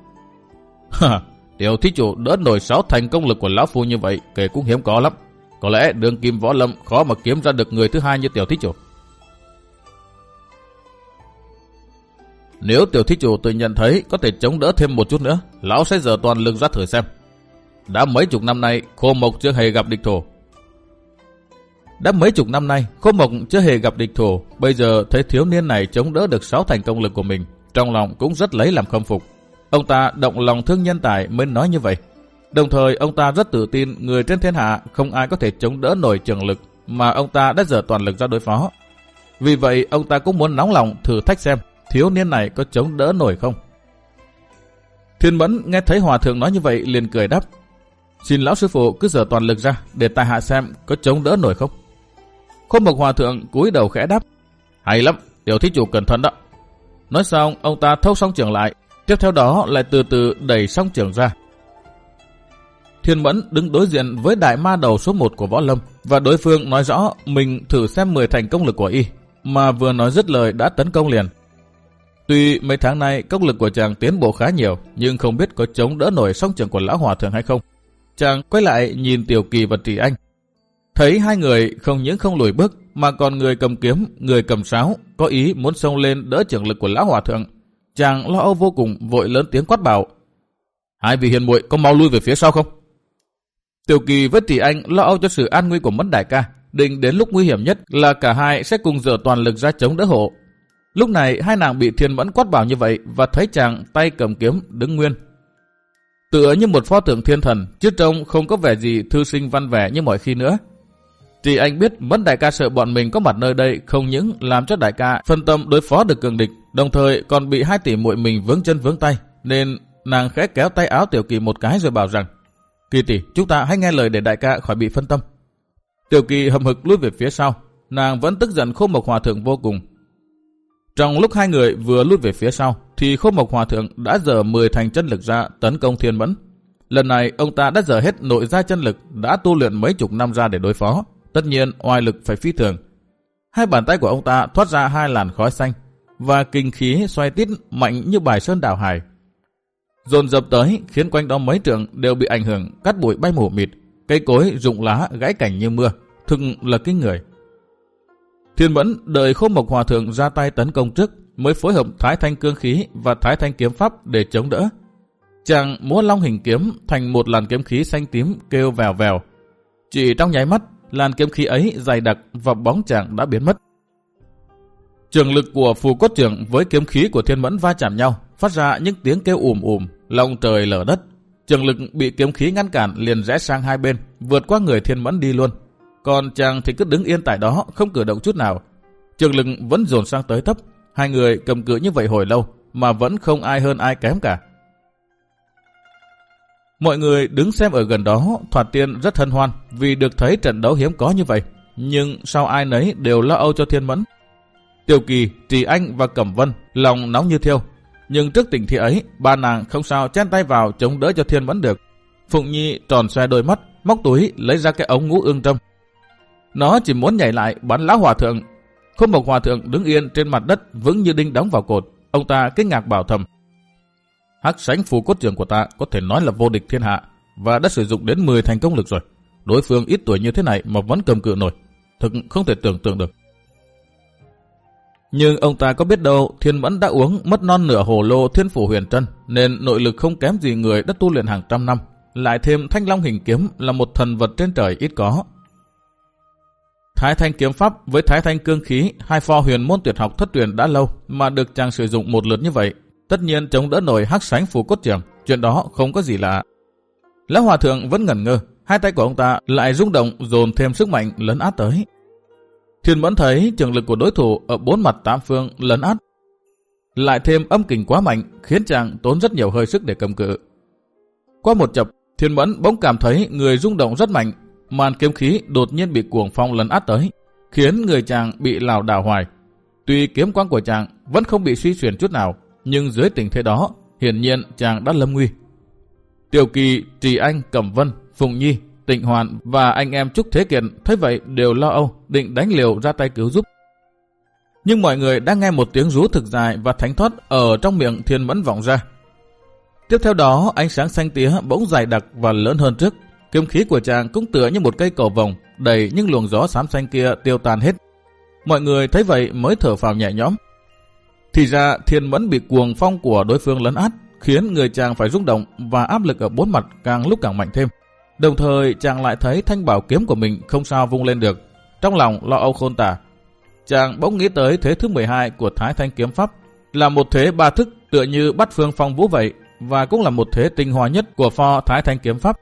Ha, tiểu thí chủ đỡ nổi sáu thành công lực của lão phu như vậy kể cũng hiếm có lắm. Có lẽ đường kim võ lâm khó mà kiếm ra được người thứ hai như tiểu thí chủ. Nếu tiểu thí chủ tự nhận thấy có thể chống đỡ thêm một chút nữa, lão sẽ dở toàn lực ra thử xem. Đã mấy chục năm nay, Khô Mộc chưa hề gặp địch thủ. Đã mấy chục năm nay, Khô Mộc chưa hề gặp địch thủ, bây giờ thấy thiếu niên này chống đỡ được sáu thành công lực của mình, trong lòng cũng rất lấy làm khâm phục. Ông ta động lòng thương nhân tài mới nói như vậy. Đồng thời ông ta rất tự tin người trên thiên hạ không ai có thể chống đỡ nổi trường lực mà ông ta đã dở toàn lực ra đối phó. Vì vậy ông ta cũng muốn nóng lòng thử thách xem thiếu niên này có chống đỡ nổi không. Thiên Mẫn nghe thấy hòa thượng nói như vậy liền cười đáp. Xin lão sư phụ cứ dở toàn lực ra để tài hạ xem có chống đỡ nổi không. Khôn Mộc Hòa Thượng cúi đầu khẽ đáp. Hay lắm, điều thí chủ cẩn thận đó. Nói xong, ông ta thâu song trường lại, tiếp theo đó lại từ từ đẩy song trường ra. Thiên Mẫn đứng đối diện với đại ma đầu số 1 của Võ Lâm và đối phương nói rõ mình thử xem 10 thành công lực của y, mà vừa nói dứt lời đã tấn công liền. Tuy mấy tháng nay công lực của chàng tiến bộ khá nhiều, nhưng không biết có chống đỡ nổi song trường của lão hòa thượng hay không. Chàng quay lại nhìn Tiểu Kỳ và Trì Anh. Thấy hai người không những không lùi bước, mà còn người cầm kiếm, người cầm sáo, có ý muốn xông lên đỡ trưởng lực của lão hòa thượng. Chàng lo âu vô cùng, vội lớn tiếng quát bảo. Hai vị hiền muội có mau lui về phía sau không? Tiểu Kỳ với Trì Anh lo âu cho sự an nguy của mất đại ca, định đến lúc nguy hiểm nhất là cả hai sẽ cùng dở toàn lực ra chống đỡ hộ. Lúc này hai nàng bị thiên mẫn quát bảo như vậy và thấy chàng tay cầm kiếm đứng nguyên, Tựa như một pho tượng thiên thần, chứ trông không có vẻ gì thư sinh văn vẻ như mọi khi nữa. Chỉ anh biết mất đại ca sợ bọn mình có mặt nơi đây không những làm cho đại ca phân tâm đối phó được cường địch, đồng thời còn bị hai tỷ muội mình vướng chân vướng tay, nên nàng khẽ kéo tay áo Tiểu Kỳ một cái rồi bảo rằng Kỳ tỷ, chúng ta hãy nghe lời để đại ca khỏi bị phân tâm. Tiểu Kỳ hầm hực lùi về phía sau, nàng vẫn tức giận khô mộc hòa thượng vô cùng, trong lúc hai người vừa lút về phía sau, thì Khô Mộc Hòa Thượng đã dở 10 thành chân lực ra tấn công Thiên Mẫn. Lần này ông ta đã dở hết nội gia chân lực đã tu luyện mấy chục năm ra để đối phó. Tất nhiên oai lực phải phi thường. Hai bàn tay của ông ta thoát ra hai làn khói xanh và kinh khí xoay tít mạnh như bài sơn đảo hải. Dồn dập tới khiến quanh đó mấy trường đều bị ảnh hưởng cắt bụi bay mù mịt, cây cối rụng lá gãy cảnh như mưa. thực là kinh người. Thiên Mẫn đợi khô mộc hòa thượng ra tay tấn công trước mới phối hợp thái thanh cương khí và thái thanh kiếm pháp để chống đỡ. Chàng múa long hình kiếm thành một làn kiếm khí xanh tím kêu vèo vèo. Chỉ trong nháy mắt, làn kiếm khí ấy dày đặc và bóng chàng đã biến mất. Trường lực của phù cốt trưởng với kiếm khí của thiên mẫn va chạm nhau, phát ra những tiếng kêu ùm ùm, lòng trời lở đất. Trường lực bị kiếm khí ngăn cản liền rẽ sang hai bên, vượt qua người thiên mẫn đi luôn. Còn chàng thì cứ đứng yên tại đó, không cử động chút nào. Trường lực vẫn dồn sang tới thấp, hai người cầm cự như vậy hồi lâu, mà vẫn không ai hơn ai kém cả. Mọi người đứng xem ở gần đó, thoạt tiên rất hân hoan vì được thấy trận đấu hiếm có như vậy. Nhưng sao ai nấy đều lo âu cho thiên mẫn. tiểu Kỳ, Trì Anh và Cẩm Vân lòng nóng như thiêu. Nhưng trước tình thi ấy, ba nàng không sao chen tay vào chống đỡ cho thiên mẫn được. Phụng Nhi tròn xoe đôi mắt, móc túi lấy ra cái ống ngũ ương trâm. Nó chỉ muốn nhảy lại bắn lão hòa thượng. Không một hòa thượng đứng yên trên mặt đất vững như đinh đóng vào cột. Ông ta kinh ngạc bảo thầm. Hắc sánh phù cốt trường của ta có thể nói là vô địch thiên hạ và đã sử dụng đến 10 thành công lực rồi. Đối phương ít tuổi như thế này mà vẫn cầm cự nổi. Thực không thể tưởng tượng được. Nhưng ông ta có biết đâu thiên mẫn đã uống mất non nửa hồ lô thiên phủ huyền trân, nên nội lực không kém gì người đã tu luyện hàng trăm năm. Lại thêm thanh long hình kiếm là một thần vật trên trời ít có. Thái thanh kiếm pháp với thái thanh cương khí, hai pho huyền môn tuyệt học thất truyền đã lâu mà được chàng sử dụng một lượt như vậy Tất nhiên chống đỡ nổi hắc sánh phù cốt trưởng, chuyện đó không có gì lạ. Lão hòa thượng vẫn ngẩn ngơ, hai tay của ông ta lại rung động dồn thêm sức mạnh lấn át tới. Thiên Mẫn thấy trường lực của đối thủ ở bốn mặt tám phương lấn át. Lại thêm âm kình quá mạnh khiến chàng tốn rất nhiều hơi sức để cầm cự. Qua một chập, Thiên Mẫn bỗng cảm thấy người rung động rất mạnh, màn kiếm khí đột nhiên bị cuồng phong lấn át tới, khiến người chàng bị lảo đảo hoài. Tuy kiếm quang của chàng vẫn không bị suy xuyển chút nào, nhưng dưới tình thế đó, hiển nhiên chàng đã lâm nguy. Tiểu Kỳ, Trì Anh, Cẩm Vân, Phùng Nhi, Tịnh Hoàn và anh em Trúc Thế Kiệt thấy vậy đều lo âu, định đánh liều ra tay cứu giúp. Nhưng mọi người đang nghe một tiếng rú thực dài và thánh thoát ở trong miệng thiên mẫn vọng ra. Tiếp theo đó, ánh sáng xanh tía bỗng dài đặc và lớn hơn trước. Kiếm khí của chàng cũng tựa như một cây cầu vòng, đầy những luồng gió xám xanh kia tiêu tan hết. Mọi người thấy vậy mới thở phào nhẹ nhõm. Thì ra thiên mẫn bị cuồng phong của đối phương lấn át, khiến người chàng phải rung động và áp lực ở bốn mặt càng lúc càng mạnh thêm. Đồng thời chàng lại thấy thanh bảo kiếm của mình không sao vung lên được. Trong lòng lo âu khôn tả. Chàng bỗng nghĩ tới thế thứ 12 của Thái Thanh Kiếm Pháp là một thế ba thức tựa như bắt phương phong vũ vậy và cũng là một thế tinh hoa nhất của pho Thái Thanh Kiếm Pháp.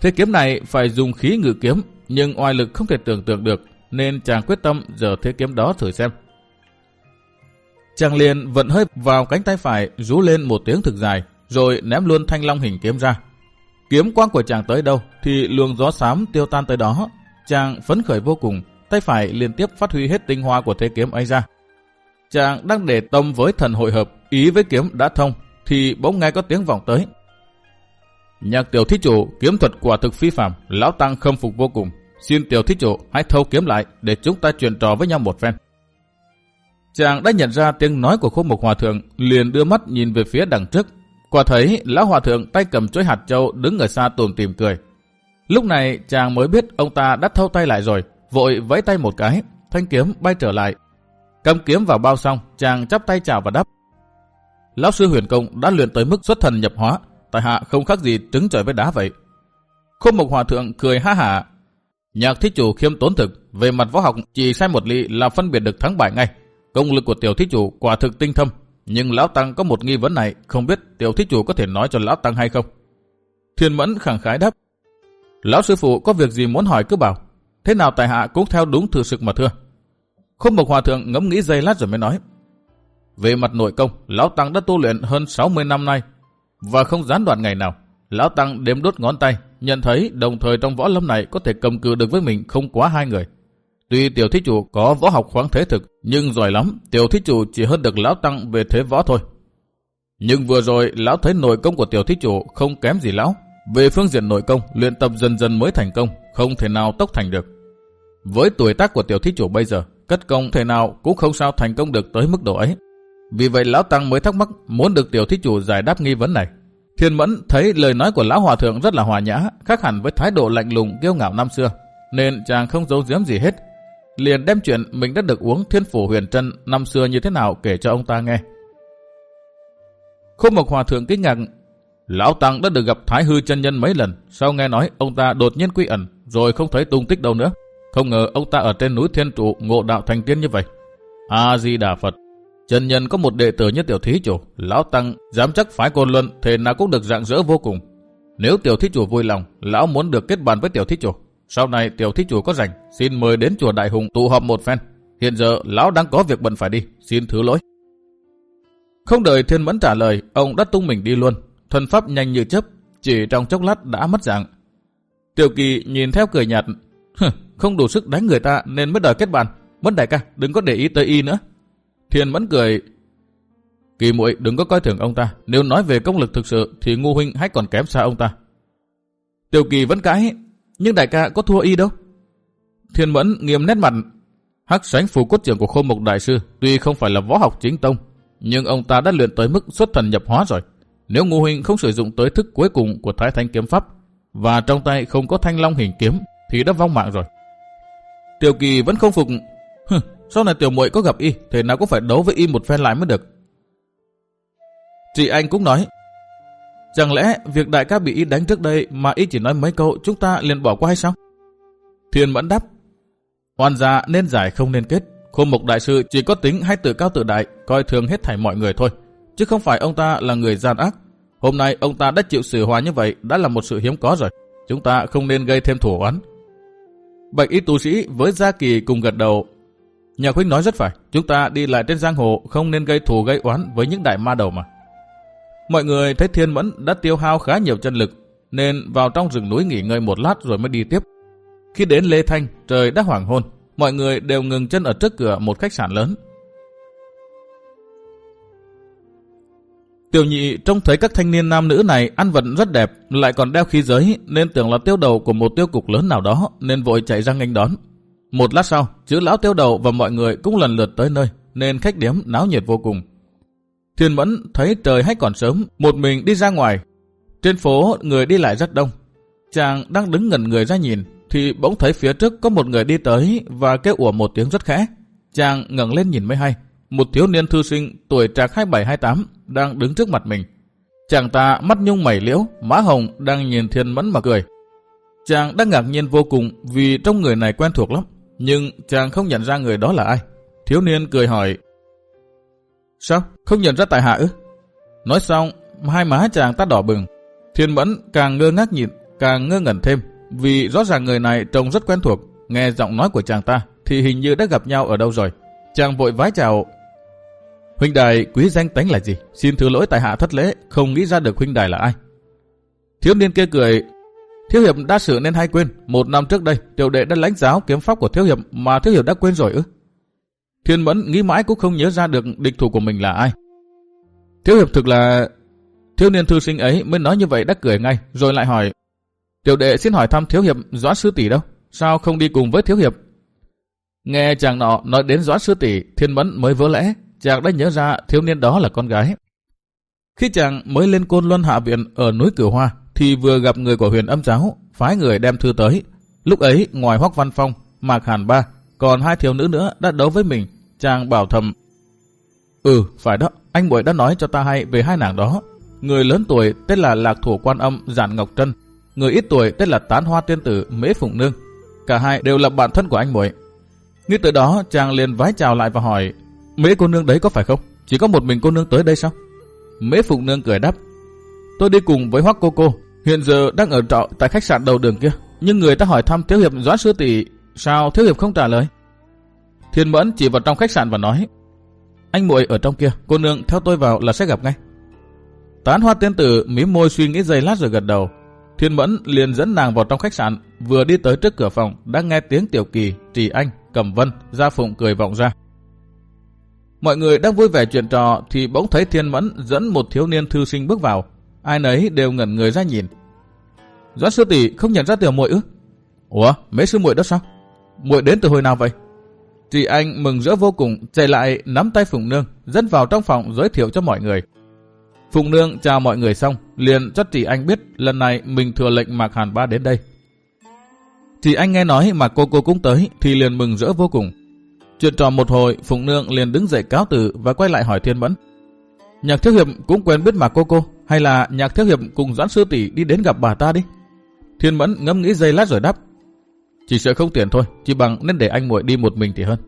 Thế kiếm này phải dùng khí ngự kiếm nhưng oai lực không thể tưởng tượng được nên chàng quyết tâm giờ thế kiếm đó thử xem. Chàng liền vận hơi vào cánh tay phải rú lên một tiếng thực dài, rồi ném luôn thanh long hình kiếm ra. Kiếm quang của chàng tới đâu thì luồng gió xám tiêu tan tới đó. Chàng phấn khởi vô cùng, tay phải liên tiếp phát huy hết tinh hoa của thế kiếm ấy ra. Chàng đang để tâm với thần hội hợp, ý với kiếm đã thông, thì bỗng nghe có tiếng vọng tới. Nhạc tiểu thí chủ, kiếm thuật quả thực phi phạm, lão tăng khâm phục vô cùng. Xin tiểu thí chủ hãy thâu kiếm lại để chúng ta chuyện trò với nhau một phen. Chàng đã nhận ra tiếng nói của khúc mục hòa thượng, liền đưa mắt nhìn về phía đằng trước. Quả thấy lão hòa thượng tay cầm chuỗi hạt châu đứng ở xa tùm tìm cười. Lúc này chàng mới biết ông ta đã thâu tay lại rồi, vội vẫy tay một cái, thanh kiếm bay trở lại. Cầm kiếm vào bao xong, chàng chắp tay chào và đáp. Lão sư huyền công đã luyện tới mức xuất thần nhập hóa, tại hạ không khác gì trứng trời với đá vậy. Khúc mục hòa thượng cười ha hả. Nhạc thích chủ khiêm tốn thực, về mặt võ học chỉ sai một ly là phân biệt được thắng bại ngay. Công lực của tiểu thí chủ quả thực tinh thâm, nhưng lão tăng có một nghi vấn này, không biết tiểu thí chủ có thể nói cho lão tăng hay không? Thiên mẫn khẳng khái đáp. Lão sư phụ có việc gì muốn hỏi cứ bảo. Thế nào tại hạ cũng theo đúng thực sự mà thưa. Khúc mục Hòa Thượng ngẫm nghĩ giây lát rồi mới nói. Về mặt nội công, Lão Tăng đã tu luyện hơn 60 năm nay và không gián đoạn ngày nào. Lão Tăng đếm đốt ngón tay, nhận thấy đồng thời trong võ lâm này có thể cầm cự được với mình không quá hai người. Tuy tiểu thí chủ có võ học khoáng thế thực, nhưng giỏi lắm, tiểu thí chủ chỉ hơn được lão tăng về thế võ thôi. Nhưng vừa rồi, lão thấy nội công của tiểu thí chủ không kém gì lão. Về phương diện nội công, luyện tập dần dần mới thành công, không thể nào tốc thành được. Với tuổi tác của tiểu thí chủ bây giờ, cất công thể nào cũng không sao thành công được tới mức độ ấy. Vì vậy lão tăng mới thắc mắc muốn được tiểu thí chủ giải đáp nghi vấn này. Thiên Mẫn thấy lời nói của lão hòa thượng rất là hòa nhã, khác hẳn với thái độ lạnh lùng kiêu ngạo năm xưa. nên chàng không giấu giếm gì hết. Liền đem chuyện mình đã được uống thiên phủ huyền trân năm xưa như thế nào kể cho ông ta nghe. Khúc Mộc Hòa Thượng kinh ngạc, Lão Tăng đã được gặp Thái Hư chân nhân mấy lần, sau nghe nói ông ta đột nhiên quy ẩn, rồi không thấy tung tích đâu nữa. Không ngờ ông ta ở trên núi Thiên Trụ ngộ đạo thành tiên như vậy. A-di-đà Phật, Trần nhân có một đệ tử như tiểu thí chủ, Lão Tăng dám chắc phái côn luân, thế nào cũng được dạng dỡ vô cùng. Nếu tiểu thí chủ vui lòng, Lão muốn được kết bàn với tiểu thí chủ. Sau này tiểu thí chủ có rảnh, xin mời đến chùa Đại Hùng tụ họp một phen. Hiện giờ Lão đang có việc bận phải đi, xin thứ lỗi. Không đợi Thiên Mẫn trả lời, ông đã tung mình đi luôn. Thần pháp nhanh như chớp, chỉ trong chốc lát đã mất dạng. Tiểu Kỳ nhìn theo cười nhạt, không đủ sức đánh người ta nên mới đòi kết bàn. Mất đại ca, đừng có để ý tới y nữa. Thiên Mẫn cười, Kỳ muội đừng có coi thường ông ta, nếu nói về công lực thực sự thì ngu huynh hãy còn kém xa ông ta. Tiểu Kỳ vẫn cãi, nhưng đại ca có thua y đâu. Thiên Mẫn nghiêm nét mặt, hắc sánh phù cốt trưởng của khô mục đại sư tuy không phải là võ học chính tông, nhưng ông ta đã luyện tới mức xuất thần nhập hóa rồi. Nếu Ngô Huynh không sử dụng tới thức cuối cùng của Thái Thanh kiếm pháp và trong tay không có thanh long hình kiếm thì đã vong mạng rồi. Tiểu Kỳ vẫn không phục. Hừ, sau này tiểu muội có gặp y, thế nào cũng phải đấu với y một phen lại mới được. Chị anh cũng nói. Chẳng lẽ việc đại ca bị y đánh trước đây mà y chỉ nói mấy câu chúng ta liền bỏ qua hay sao? Thiên Mẫn đáp. Hoàn gia nên giải không nên kết. Khô mục đại sư chỉ có tính hay tự cao tự đại, coi thường hết thảy mọi người thôi. Chứ không phải ông ta là người gian ác. Hôm nay ông ta đã chịu xử hòa như vậy đã là một sự hiếm có rồi. Chúng ta không nên gây thêm thủ oán. Bạch y tu sĩ với Gia Kỳ cùng gật đầu. Nhà khuynh nói rất phải, chúng ta đi lại trên giang hồ không nên gây thù gây oán với những đại ma đầu mà. Mọi người thấy Thiên Mẫn đã tiêu hao khá nhiều chân lực, nên vào trong rừng núi nghỉ ngơi một lát rồi mới đi tiếp. Khi đến Lê Thanh, trời đã hoàng hôn mọi người đều ngừng chân ở trước cửa một khách sạn lớn. Tiểu nhị trông thấy các thanh niên nam nữ này ăn vận rất đẹp, lại còn đeo khí giới, nên tưởng là tiêu đầu của một tiêu cục lớn nào đó, nên vội chạy ra nghênh đón. Một lát sau, chữ lão tiêu đầu và mọi người cũng lần lượt tới nơi, nên khách điếm náo nhiệt vô cùng. Thiên Mẫn thấy trời hay còn sớm, một mình đi ra ngoài. Trên phố người đi lại rất đông. Chàng đang đứng ngẩn người ra nhìn, thì bỗng thấy phía trước có một người đi tới và kêu ủa một tiếng rất khẽ. Chàng ngẩng lên nhìn mới hay, một thiếu niên thư sinh tuổi trạc 27-28 đang đứng trước mặt mình. Chàng ta mắt nhung mày liễu, má hồng đang nhìn thiên mẫn mà cười. Chàng đang ngạc nhiên vô cùng vì trong người này quen thuộc lắm, nhưng chàng không nhận ra người đó là ai. Thiếu niên cười hỏi, Sao? Không nhận ra tại hạ ư? Nói xong, hai má chàng tắt đỏ bừng. Thiên mẫn càng ngơ ngác nhìn, càng ngơ ngẩn thêm, vì rõ ràng người này trông rất quen thuộc, nghe giọng nói của chàng ta thì hình như đã gặp nhau ở đâu rồi. Chàng vội vái chào. Huynh đài quý danh tánh là gì? Xin thứ lỗi tại hạ thất lễ, không nghĩ ra được huynh đài là ai. Thiếu niên kia cười, Thiếu hiệp đa sự nên hay quên, một năm trước đây, tiểu đệ đã lãnh giáo kiếm pháp của thiếu hiệp mà thiếu hiệp đã quên rồi ư? Thiên Mẫn nghĩ mãi cũng không nhớ ra được địch thủ của mình là ai. Thiếu hiệp thực là... Thiếu niên thư sinh ấy mới nói như vậy đã cười ngay, rồi lại hỏi, Tiểu đệ xin hỏi thăm thiếu hiệp Doãn sư tỷ đâu? Sao không đi cùng với thiếu hiệp? Nghe chàng nọ nói đến Doãn sư tỷ, Thiên Mẫn mới vỡ lẽ, chàng đã nhớ ra thiếu niên đó là con gái. Khi chàng mới lên côn luân hạ viện ở núi Cửu Hoa, thì vừa gặp người của huyền âm giáo, phái người đem thư tới. Lúc ấy, ngoài Hoắc Văn Phong, Mạc Hàn Ba, còn hai thiếu nữ nữa đã đấu với mình, chàng bảo thầm. Ừ, phải đó, anh muội đã nói cho ta hay về hai nàng đó. Người lớn tuổi tên là Lạc Thủ Quan Âm Giản Ngọc Trân, Người ít tuổi tên là Tán Hoa Tiên Tử Mễ Phụng Nương. Cả hai đều là bạn thân của anh muội. Nghĩ tới đó, chàng liền vái chào lại và hỏi, Mễ cô nương đấy có phải không? Chỉ có một mình cô nương tới đây sao? Mễ Phụng Nương cười đáp, tôi đi cùng với Hoắc cô cô, hiện giờ đang ở trọ tại khách sạn đầu đường kia. Nhưng người ta hỏi thăm Thiếu Hiệp Doãn Sư Tỷ, sao Thiếu Hiệp không trả lời? Thiên Mẫn chỉ vào trong khách sạn và nói, anh muội ở trong kia, cô nương theo tôi vào là sẽ gặp ngay. Tán hoa tiên tử mím môi suy nghĩ giây lát rồi gật đầu. Thiên Mẫn liền dẫn nàng vào trong khách sạn, vừa đi tới trước cửa phòng, đã nghe tiếng Tiểu Kỳ, Trì Anh, Cẩm Vân, Gia Phụng cười vọng ra. Mọi người đang vui vẻ chuyện trò thì bỗng thấy Thiên Mẫn dẫn một thiếu niên thư sinh bước vào. Ai nấy đều ngẩn người ra nhìn. Doãn sư tỷ không nhận ra tiểu muội ư? Ủa, mấy sư muội đó sao? Muội đến từ hồi nào vậy? Trì Anh mừng rỡ vô cùng, chạy lại nắm tay Phụng Nương, dẫn vào trong phòng giới thiệu cho mọi người. Phụng Nương chào mọi người xong, liền cho Trì Anh biết lần này mình thừa lệnh Mạc Hàn Ba đến đây. Chỉ anh nghe nói mà cô cô cũng tới thì liền mừng rỡ vô cùng. Chuyện trò một hồi, Phụng Nương liền đứng dậy cáo từ và quay lại hỏi Thiên Mẫn. Nhạc Thiếu Hiệp cũng quen biết mà cô cô, hay là Nhạc Thiếu Hiệp cùng Doãn Sư Tỷ đi đến gặp bà ta đi? Thiên Mẫn ngẫm nghĩ giây lát rồi đáp. Chỉ sợ không tiền thôi, chỉ bằng nên để anh muội đi một mình thì hơn.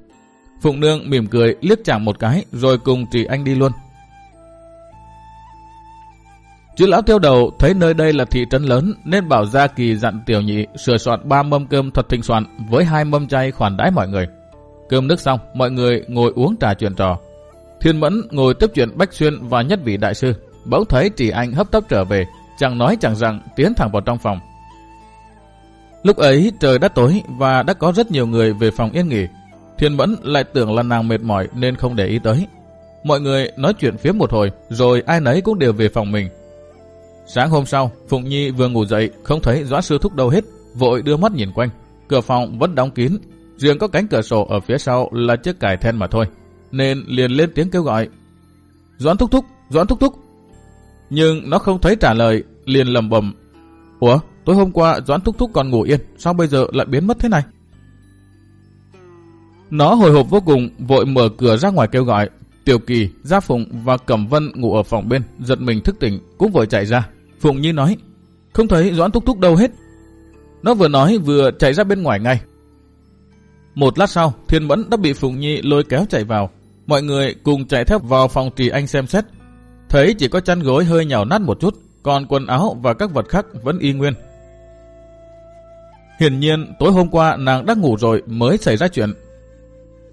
Phụng Nương mỉm cười liếc chàng một cái rồi cùng chị anh đi luôn. Chứ lão tiêu đầu thấy nơi đây là thị trấn lớn nên bảo Gia Kỳ dặn tiểu nhị sửa soạn ba mâm cơm thật thịnh soạn với hai mâm chay khoản đãi mọi người. Cơm nước xong, mọi người ngồi uống trà chuyện trò. Thiên Mẫn ngồi tiếp chuyện Bách Xuyên và nhất vị đại sư. Bỗng thấy chị anh hấp tấp trở về, chẳng nói chẳng rằng tiến thẳng vào trong phòng. Lúc ấy trời đã tối và đã có rất nhiều người về phòng yên nghỉ. Thiên Mẫn lại tưởng là nàng mệt mỏi nên không để ý tới. Mọi người nói chuyện phía một hồi rồi ai nấy cũng đều về phòng mình. Sáng hôm sau, Phụng Nhi vừa ngủ dậy không thấy Doãn Sư Thúc đâu hết, vội đưa mắt nhìn quanh. Cửa phòng vẫn đóng kín, riêng có cánh cửa sổ ở phía sau là chiếc cài then mà thôi. Nên liền lên tiếng kêu gọi. Doãn Thúc Thúc, Doãn Thúc Thúc. Nhưng nó không thấy trả lời, liền lầm bầm. Ủa, tối hôm qua Doãn Thúc Thúc còn ngủ yên, sao bây giờ lại biến mất thế này? Nó hồi hộp vô cùng, vội mở cửa ra ngoài kêu gọi. Tiểu Kỳ, Gia Phụng và Cẩm Vân ngủ ở phòng bên, giật mình thức tỉnh, cũng vội chạy ra. Phụng Nhi nói, không thấy Doãn Thúc Thúc đâu hết. Nó vừa nói vừa chạy ra bên ngoài ngay. Một lát sau, Thiên Mẫn đã bị Phụng Nhi lôi kéo chạy vào. Mọi người cùng chạy theo vào phòng trì anh xem xét. Thấy chỉ có chăn gối hơi nhào nát một chút, còn quần áo và các vật khác vẫn y nguyên. Hiển nhiên, tối hôm qua nàng đã ngủ rồi mới xảy ra chuyện.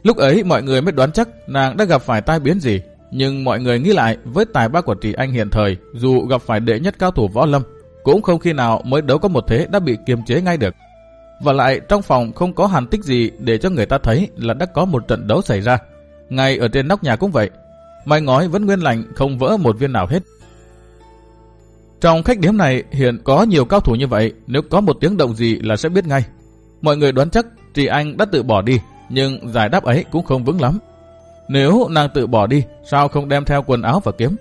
Lúc ấy mọi người mới đoán chắc nàng đã gặp phải tai biến gì, nhưng mọi người nghĩ lại với tài ba của tỷ anh hiện thời, dù gặp phải đệ nhất cao thủ võ lâm, cũng không khi nào mới đấu có một thế đã bị kiềm chế ngay được. Và lại trong phòng không có hàn tích gì để cho người ta thấy là đã có một trận đấu xảy ra. Ngay ở trên nóc nhà cũng vậy. Mái ngói vẫn nguyên lành không vỡ một viên nào hết. Trong khách điếm này hiện có nhiều cao thủ như vậy, nếu có một tiếng động gì là sẽ biết ngay. Mọi người đoán chắc Trì Anh đã tự bỏ đi, nhưng giải đáp ấy cũng không vững lắm. Nếu nàng tự bỏ đi, sao không đem theo quần áo và kiếm?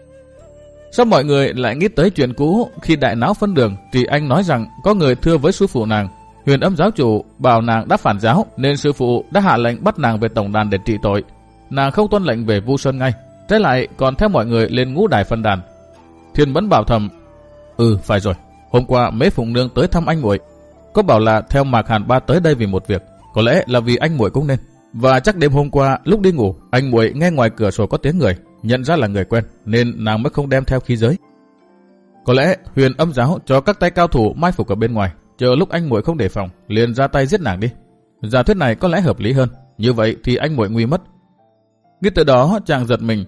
Sao mọi người lại nghĩ tới chuyện cũ khi đại náo phân đường thì anh nói rằng có người thưa với sư phụ nàng. Huyền âm giáo chủ bảo nàng đã phản giáo nên sư phụ đã hạ lệnh bắt nàng về tổng đàn để trị tội. Nàng không tuân lệnh về Vu Sơn ngay, trái lại còn theo mọi người lên ngũ đài phân đàn. Thiên vẫn bảo thầm, ừ phải rồi, hôm qua mấy phụng nương tới thăm anh muội có bảo là theo Mạc Hàn Ba tới đây vì một việc, có lẽ là vì anh muội cũng nên. Và chắc đêm hôm qua lúc đi ngủ, anh muội nghe ngoài cửa sổ có tiếng người, nhận ra là người quen nên nàng mới không đem theo khí giới. Có lẽ huyền âm giáo cho các tay cao thủ mai phục ở bên ngoài, chờ lúc anh muội không đề phòng, liền ra tay giết nàng đi. Giả thuyết này có lẽ hợp lý hơn, như vậy thì anh muội nguy mất. Nghĩ tới đó chàng giật mình,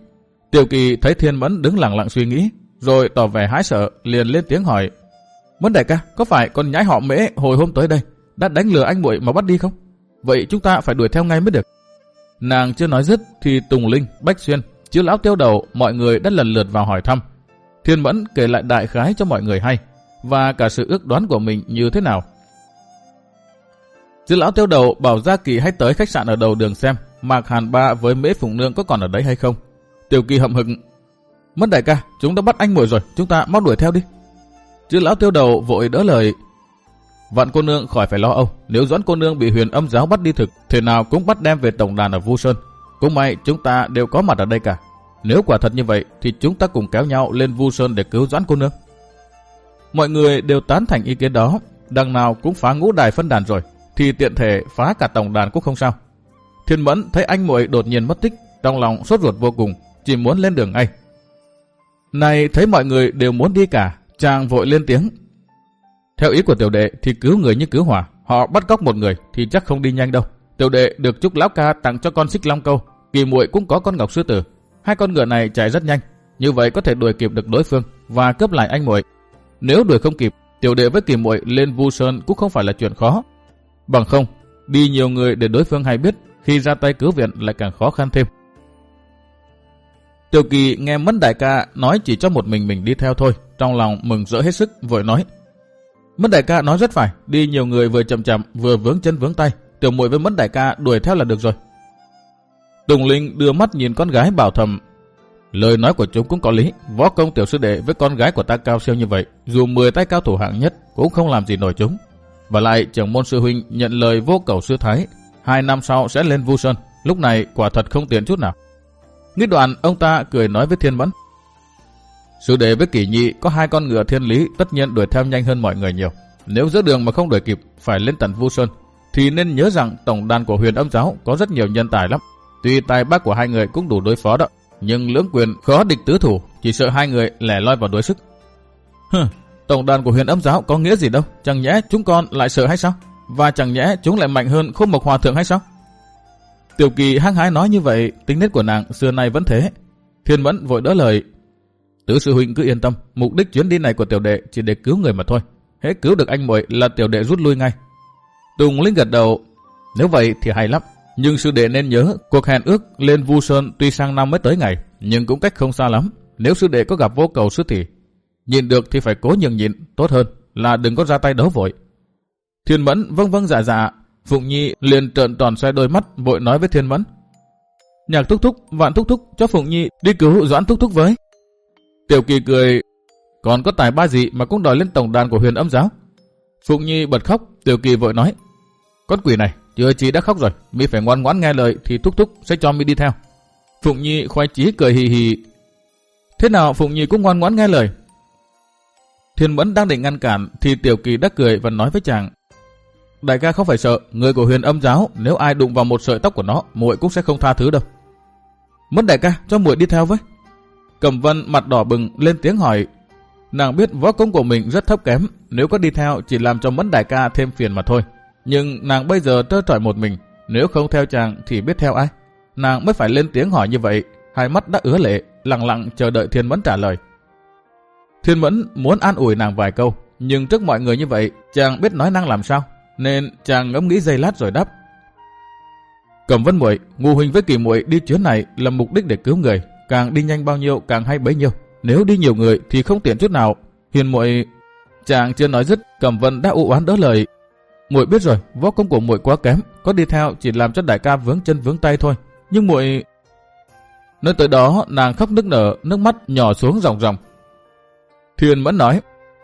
Tiểu Kỳ thấy Thiên Mẫn đứng lặng lặng suy nghĩ, rồi tỏ vẻ hái sợ, liền lên tiếng hỏi: "Mẫn đại ca, có phải con nhái họ Mễ hồi hôm tới đây đã đánh lừa anh muội mà bắt đi không?" Vậy chúng ta phải đuổi theo ngay mới được. Nàng chưa nói dứt thì Tùng Linh, Bách Xuyên, chứ lão tiêu đầu mọi người đã lần lượt vào hỏi thăm. Thiên Mẫn kể lại đại khái cho mọi người hay và cả sự ước đoán của mình như thế nào. Chứ lão tiêu đầu bảo Gia Kỳ hãy tới khách sạn ở đầu đường xem Mạc Hàn Ba với Mễ Phụng Nương có còn ở đấy hay không. Tiểu Kỳ hậm hực. Mất đại ca, chúng đã bắt anh muội rồi, chúng ta mau đuổi theo đi. Chứ lão tiêu đầu vội đỡ lời Vạn cô nương khỏi phải lo âu, nếu doãn cô nương bị huyền âm giáo bắt đi thực, thế nào cũng bắt đem về tổng đàn ở Vu Sơn. Cũng may chúng ta đều có mặt ở đây cả. Nếu quả thật như vậy thì chúng ta cùng kéo nhau lên Vu Sơn để cứu doãn cô nương. Mọi người đều tán thành ý kiến đó, đằng nào cũng phá ngũ đài phân đàn rồi, thì tiện thể phá cả tổng đàn cũng không sao. Thiên Mẫn thấy anh muội đột nhiên mất tích, trong lòng sốt ruột vô cùng, chỉ muốn lên đường ngay. Này thấy mọi người đều muốn đi cả, chàng vội lên tiếng, theo ý của tiểu đệ thì cứu người như cứu hỏa. Họ bắt cóc một người thì chắc không đi nhanh đâu. Tiểu đệ được chúc lão ca tặng cho con xích long câu. Kỳ muội cũng có con ngọc sư tử. Hai con ngựa này chạy rất nhanh. Như vậy có thể đuổi kịp được đối phương và cướp lại anh muội. Nếu đuổi không kịp, tiểu đệ với kỳ muội lên vu sơn cũng không phải là chuyện khó. Bằng không, đi nhiều người để đối phương hay biết khi ra tay cứu viện lại càng khó khăn thêm. Tiểu kỳ nghe mất đại ca nói chỉ cho một mình mình đi theo thôi, trong lòng mừng rỡ hết sức, vội nói. Mất đại ca nói rất phải, đi nhiều người vừa chậm chậm vừa vướng chân vướng tay, tiểu muội với mất đại ca đuổi theo là được rồi. Tùng Linh đưa mắt nhìn con gái bảo thầm, lời nói của chúng cũng có lý, võ công tiểu sư đệ với con gái của ta cao siêu như vậy, dù 10 tay cao thủ hạng nhất cũng không làm gì nổi chúng. Và lại trưởng môn sư huynh nhận lời vô cầu sư thái, hai năm sau sẽ lên Vu Sơn, lúc này quả thật không tiện chút nào. Nghĩ đoạn ông ta cười nói với Thiên Mẫn. Sư đệ với kỷ nhị có hai con ngựa thiên lý tất nhiên đuổi theo nhanh hơn mọi người nhiều. Nếu giữa đường mà không đuổi kịp phải lên tận Vu Sơn thì nên nhớ rằng tổng đàn của huyền âm giáo có rất nhiều nhân tài lắm. Tuy tài bác của hai người cũng đủ đối phó đó, nhưng lưỡng quyền khó địch tứ thủ, chỉ sợ hai người lẻ loi vào đối sức. Hừ, tổng đàn của huyền âm giáo có nghĩa gì đâu, chẳng nhẽ chúng con lại sợ hay sao? Và chẳng nhẽ chúng lại mạnh hơn khôn mộc hòa thượng hay sao? Tiểu kỳ hăng hái nói như vậy, tính nết của nàng xưa nay vẫn thế. Thiên Mẫn vội đỡ lời. Tứ sư huynh cứ yên tâm, mục đích chuyến đi này của tiểu đệ chỉ để cứu người mà thôi. Hễ cứu được anh muội là tiểu đệ rút lui ngay. Tùng Linh gật đầu. Nếu vậy thì hay lắm. Nhưng sư đệ nên nhớ, cuộc hẹn ước lên Vu Sơn tuy sang năm mới tới ngày, nhưng cũng cách không xa lắm. Nếu sư đệ có gặp vô cầu sư thì, nhìn được thì phải cố nhường nhịn, tốt hơn là đừng có ra tay đấu vội. Thiên Mẫn vâng vâng dạ dạ, Phụng Nhi liền trợn tròn xoay đôi mắt, vội nói với Thiên Mẫn. Nhạc thúc thúc, vạn thúc thúc, cho Phụng Nhi đi cứu Doãn thúc thúc với. Tiểu Kỳ cười, còn có tài ba gì mà cũng đòi lên tổng đàn của huyền âm giáo. Phụng Nhi bật khóc, Tiểu Kỳ vội nói, con quỷ này, chưa chỉ đã khóc rồi, mi phải ngoan ngoãn nghe lời thì thúc thúc sẽ cho mi đi theo. Phụng Nhi khoai chí cười hì hì. Thế nào Phụng Nhi cũng ngoan ngoãn nghe lời. Thiên Mẫn đang định ngăn cản thì Tiểu Kỳ đã cười và nói với chàng. Đại ca không phải sợ, người của huyền âm giáo nếu ai đụng vào một sợi tóc của nó, muội cũng sẽ không tha thứ đâu. Mất đại ca, cho muội đi theo với. Cẩm Vân mặt đỏ bừng lên tiếng hỏi. Nàng biết võ công của mình rất thấp kém, nếu có đi theo chỉ làm cho Mẫn đại ca thêm phiền mà thôi. Nhưng nàng bây giờ trơ trọi một mình, nếu không theo chàng thì biết theo ai? Nàng mới phải lên tiếng hỏi như vậy, hai mắt đã ứa lệ, lặng lặng chờ đợi Thiên Mẫn trả lời. Thiên Mẫn muốn an ủi nàng vài câu, nhưng trước mọi người như vậy, chàng biết nói năng làm sao, nên chàng ngẫm nghĩ giây lát rồi đáp. Cẩm Vân Muội, Ngô huynh với Kỳ Muội đi chuyến này là mục đích để cứu người, càng đi nhanh bao nhiêu càng hay bấy nhiêu. Nếu đi nhiều người thì không tiện chút nào. Hiền Muội, chàng chưa nói dứt, Cẩm Vân đã u oán đỡ lời, muội biết rồi, võ công của muội quá kém, có đi theo chỉ làm cho đại ca vướng chân vướng tay thôi. Nhưng muội Nơi tới đó, nàng khóc nức nở, nước mắt nhỏ xuống ròng ròng. Thiên Mẫn nói,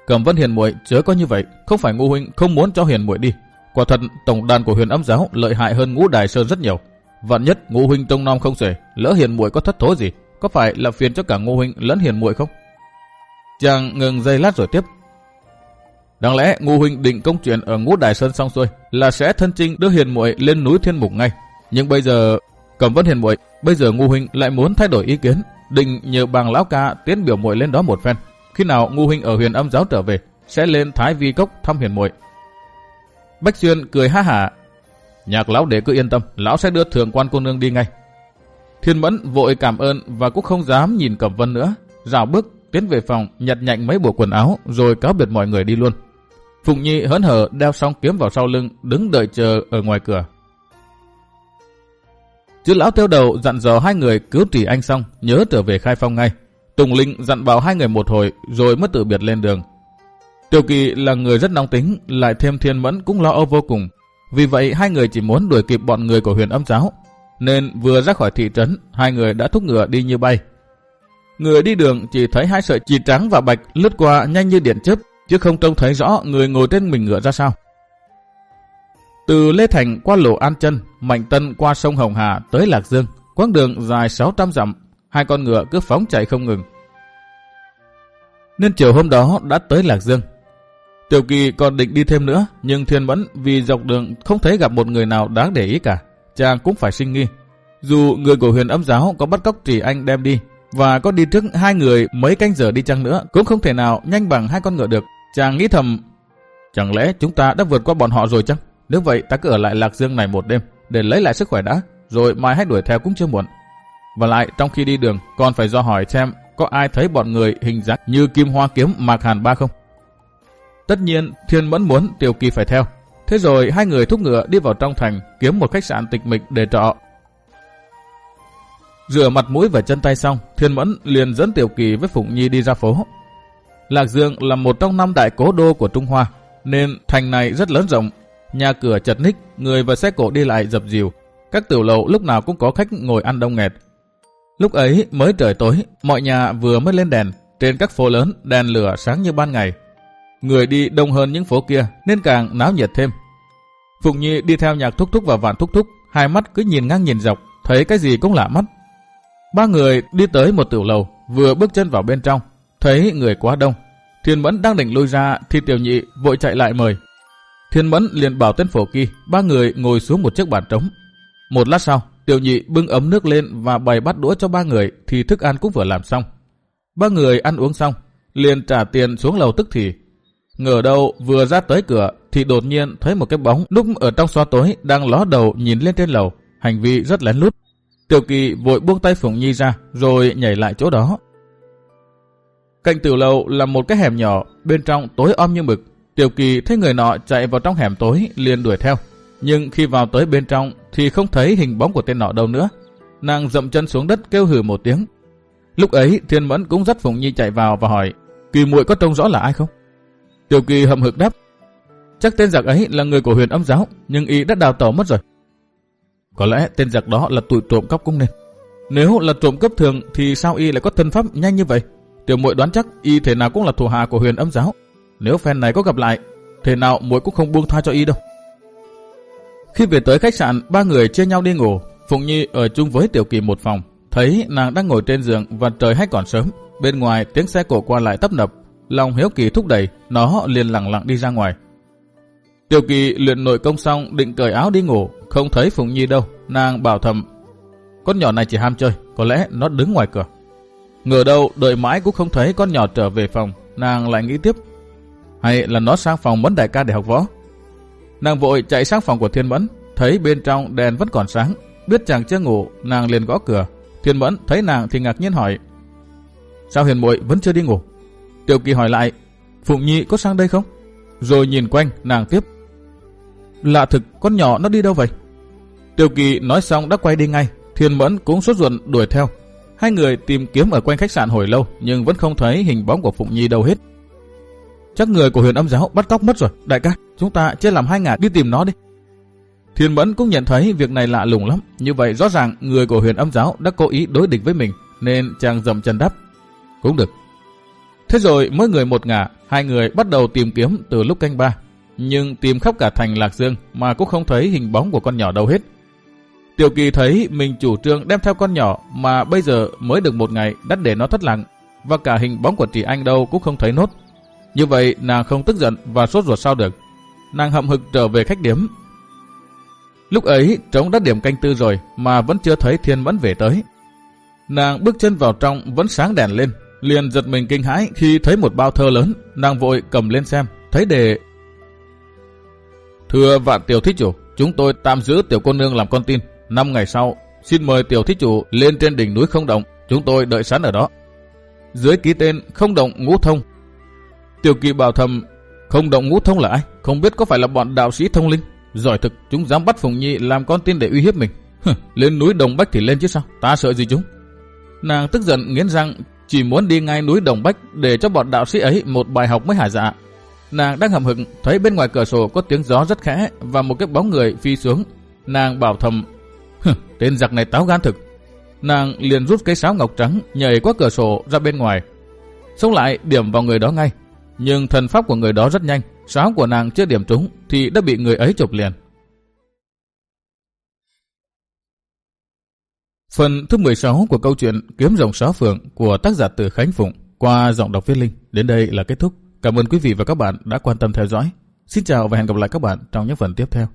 Cẩm Vân Hiền muội chớ có như vậy, không phải Ngô huynh không muốn cho Hiền muội đi. Quả thật, tổng đàn của Huyền Âm giáo lợi hại hơn Ngũ Đài Sơn rất nhiều. Vạn nhất Ngô huynh trông nom không xuể, lỡ Hiền muội có thất thố gì, có phải là phiền cho cả Ngô huynh lẫn Hiền muội không? Chàng ngừng giây lát rồi tiếp, Đáng lẽ Ngô huynh định công chuyện ở Ngũ Đài Sơn xong xuôi là sẽ thân trinh đưa Hiền muội lên núi Thiên Mục ngay. Nhưng bây giờ Cẩm Vân Hiền muội, bây giờ Ngô huynh lại muốn thay đổi ý kiến, định nhờ bàng lão ca tiến biểu muội lên đó một phen. Khi nào ngu huynh ở Huyền Âm giáo trở về, sẽ lên Thái Vi cốc thăm Hiền muội. Bách Xuyên cười ha hả. Nhạc lão để cứ yên tâm, lão sẽ đưa thượng quan cô nương đi ngay. Thiên Mẫn vội cảm ơn và cũng không dám nhìn Cẩm Vân nữa, rào bước tiến về phòng nhặt nhạnh mấy bộ quần áo rồi cáo biệt mọi người đi luôn. Phụng Nhi hớn hở đeo xong kiếm vào sau lưng, đứng đợi chờ ở ngoài cửa. Chứ lão tiêu đầu dặn dò hai người cứu trì anh xong, nhớ trở về khai phong ngay. Tùng Linh dặn bảo hai người một hồi, rồi mất tự biệt lên đường. Tiểu Kỳ là người rất nóng tính, lại thêm thiên mẫn cũng lo âu vô cùng. Vì vậy hai người chỉ muốn đuổi kịp bọn người của huyền âm giáo. Nên vừa ra khỏi thị trấn, hai người đã thúc ngựa đi như bay. Người đi đường chỉ thấy hai sợi chỉ trắng và bạch lướt qua nhanh như điện chớp, chứ không trông thấy rõ người ngồi trên mình ngựa ra sao. Từ Lê Thành qua Lộ An Chân, Mạnh Tân qua sông Hồng Hà tới Lạc Dương, quãng đường dài 600 dặm, hai con ngựa cứ phóng chạy không ngừng. Nên chiều hôm đó đã tới Lạc Dương. Tiểu Kỳ còn định đi thêm nữa, nhưng Thiên Mẫn vì dọc đường không thấy gặp một người nào đáng để ý cả, chàng cũng phải sinh nghi. Dù người của huyền âm giáo có bắt cóc trì anh đem đi, và có đi trước hai người mấy canh giờ đi chăng nữa cũng không thể nào nhanh bằng hai con ngựa được. Chàng nghĩ thầm, chẳng lẽ chúng ta đã vượt qua bọn họ rồi chăng? Nếu vậy ta cứ ở lại Lạc Dương này một đêm để lấy lại sức khỏe đã, rồi mai hãy đuổi theo cũng chưa muộn. Và lại trong khi đi đường còn phải do hỏi xem có ai thấy bọn người hình dáng như kim hoa kiếm mạc hàn ba không? Tất nhiên Thiên Mẫn muốn Tiểu Kỳ phải theo. Thế rồi hai người thúc ngựa đi vào trong thành kiếm một khách sạn tịch mịch để trọ Rửa mặt mũi và chân tay xong, Thiên Mẫn liền dẫn Tiểu Kỳ với Phụng Nhi đi ra phố. Lạc Dương là một trong năm đại cố đô của Trung Hoa, nên thành này rất lớn rộng. Nhà cửa chật ních, người và xe cổ đi lại dập dìu. Các tiểu lầu lúc nào cũng có khách ngồi ăn đông nghẹt. Lúc ấy mới trời tối, mọi nhà vừa mới lên đèn. Trên các phố lớn, đèn lửa sáng như ban ngày. Người đi đông hơn những phố kia nên càng náo nhiệt thêm. Phụng Nhi đi theo nhạc thúc thúc và vạn thúc thúc, hai mắt cứ nhìn ngang nhìn dọc, thấy cái gì cũng lạ mắt. Ba người đi tới một tiểu lầu, vừa bước chân vào bên trong, thấy người quá đông. Thiên Mẫn đang định lui ra thì tiểu nhị vội chạy lại mời. Thiên Mẫn liền bảo tên phổ kỳ, ba người ngồi xuống một chiếc bàn trống. Một lát sau, tiểu nhị bưng ấm nước lên và bày bắt đũa cho ba người thì thức ăn cũng vừa làm xong. Ba người ăn uống xong, liền trả tiền xuống lầu tức thì. Ngờ đâu vừa ra tới cửa thì đột nhiên thấy một cái bóng núp ở trong xóa tối đang ló đầu nhìn lên trên lầu, hành vi rất lén lút. Tiểu kỳ vội buông tay Phùng Nhi ra rồi nhảy lại chỗ đó. Cạnh tiểu lầu là một cái hẻm nhỏ, bên trong tối om như mực. Tiểu kỳ thấy người nọ chạy vào trong hẻm tối liền đuổi theo. Nhưng khi vào tới bên trong thì không thấy hình bóng của tên nọ đâu nữa. Nàng dậm chân xuống đất kêu hừ một tiếng. Lúc ấy, Thiên Mẫn cũng dắt Phùng Nhi chạy vào và hỏi, Kỳ muội có trông rõ là ai không? Tiểu kỳ hậm hực đáp, Chắc tên giặc ấy là người của huyền âm giáo, Nhưng y đã đào tẩu mất rồi Có lẽ tên giặc đó là tụi trộm cắp cũng nên Nếu là trộm cấp thường Thì sao y lại có thân pháp nhanh như vậy Tiểu muội đoán chắc y thể nào cũng là thủ hạ của huyền âm giáo Nếu phen này có gặp lại, Thể nào muội cũng không buông tha cho y đâu khi về tới khách sạn Ba người chia nhau đi ngủ Phụng Nhi ở chung với Tiểu Kỳ một phòng Thấy nàng đang ngồi trên giường và trời hay còn sớm, bên ngoài tiếng xe cổ qua lại tấp nập, lòng hiếu kỳ thúc đẩy, nó liền lặng lặng đi ra ngoài. Tiểu kỳ luyện nội công xong định cởi áo đi ngủ, không thấy Phụng Nhi đâu, nàng bảo thầm, con nhỏ này chỉ ham chơi, có lẽ nó đứng ngoài cửa. Ngờ đâu đợi mãi cũng không thấy con nhỏ trở về phòng, nàng lại nghĩ tiếp, hay là nó sang phòng Mẫn Đại ca để học võ. Nàng vội chạy sang phòng của Thiên Mẫn, thấy bên trong đèn vẫn còn sáng, biết chàng chưa ngủ, nàng liền gõ cửa, Thiên Mẫn thấy nàng thì ngạc nhiên hỏi. Sao hiền muội vẫn chưa đi ngủ? Tiểu Kỳ hỏi lại, Phụng Nhi có sang đây không? Rồi nhìn quanh, nàng tiếp. Lạ thực, con nhỏ nó đi đâu vậy? Tiểu Kỳ nói xong đã quay đi ngay, Thiên Mẫn cũng sốt ruột đuổi theo. Hai người tìm kiếm ở quanh khách sạn hồi lâu nhưng vẫn không thấy hình bóng của Phụng Nhi đâu hết. Chắc người của huyền âm giáo bắt cóc mất rồi. Đại ca, chúng ta chia làm hai ngả đi tìm nó đi. Thiên Mẫn cũng nhận thấy việc này lạ lùng lắm. Như vậy rõ ràng người của huyền âm giáo đã cố ý đối địch với mình, nên chàng dầm chân đáp Cũng được. Thế rồi mỗi người một ngả, hai người bắt đầu tìm kiếm từ lúc canh ba. Nhưng tìm khắp cả thành Lạc Dương mà cũng không thấy hình bóng của con nhỏ đâu hết. Tiểu Kỳ thấy mình chủ trương đem theo con nhỏ mà bây giờ mới được một ngày đã để nó thất lặng và cả hình bóng của chị anh đâu cũng không thấy nốt. Như vậy nàng không tức giận và sốt ruột sao được. Nàng hậm hực trở về khách điếm Lúc ấy trống đã điểm canh tư rồi mà vẫn chưa thấy thiên mẫn về tới. Nàng bước chân vào trong vẫn sáng đèn lên, liền giật mình kinh hãi khi thấy một bao thơ lớn, nàng vội cầm lên xem, thấy đề Thưa vạn tiểu thích chủ, chúng tôi tạm giữ tiểu cô nương làm con tin. Năm ngày sau, xin mời tiểu thích chủ lên trên đỉnh núi không động, chúng tôi đợi sẵn ở đó. Dưới ký tên không động ngũ thông. Tiểu kỳ bảo thầm, không động ngũ thông là ai? Không biết có phải là bọn đạo sĩ thông linh? Giỏi thực, chúng dám bắt Phùng Nhi làm con tin để uy hiếp mình. lên núi Đồng Bách thì lên chứ sao, ta sợ gì chúng. Nàng tức giận nghiến răng, chỉ muốn đi ngay núi Đồng Bách để cho bọn đạo sĩ ấy một bài học mới hả dạ. Nàng đang hầm hực, thấy bên ngoài cửa sổ có tiếng gió rất khẽ và một cái bóng người phi xuống. Nàng bảo thầm, tên giặc này táo gan thực. Nàng liền rút cây sáo ngọc trắng, nhảy qua cửa sổ ra bên ngoài. Xông lại điểm vào người đó ngay. Nhưng thần pháp của người đó rất nhanh, Sáo của nàng chưa điểm trúng thì đã bị người ấy chụp liền. Phần thứ 16 của câu chuyện Kiếm rồng sáu phượng của tác giả từ Khánh Phụng qua giọng đọc viết Linh đến đây là kết thúc. Cảm ơn quý vị và các bạn đã quan tâm theo dõi. Xin chào và hẹn gặp lại các bạn trong những phần tiếp theo.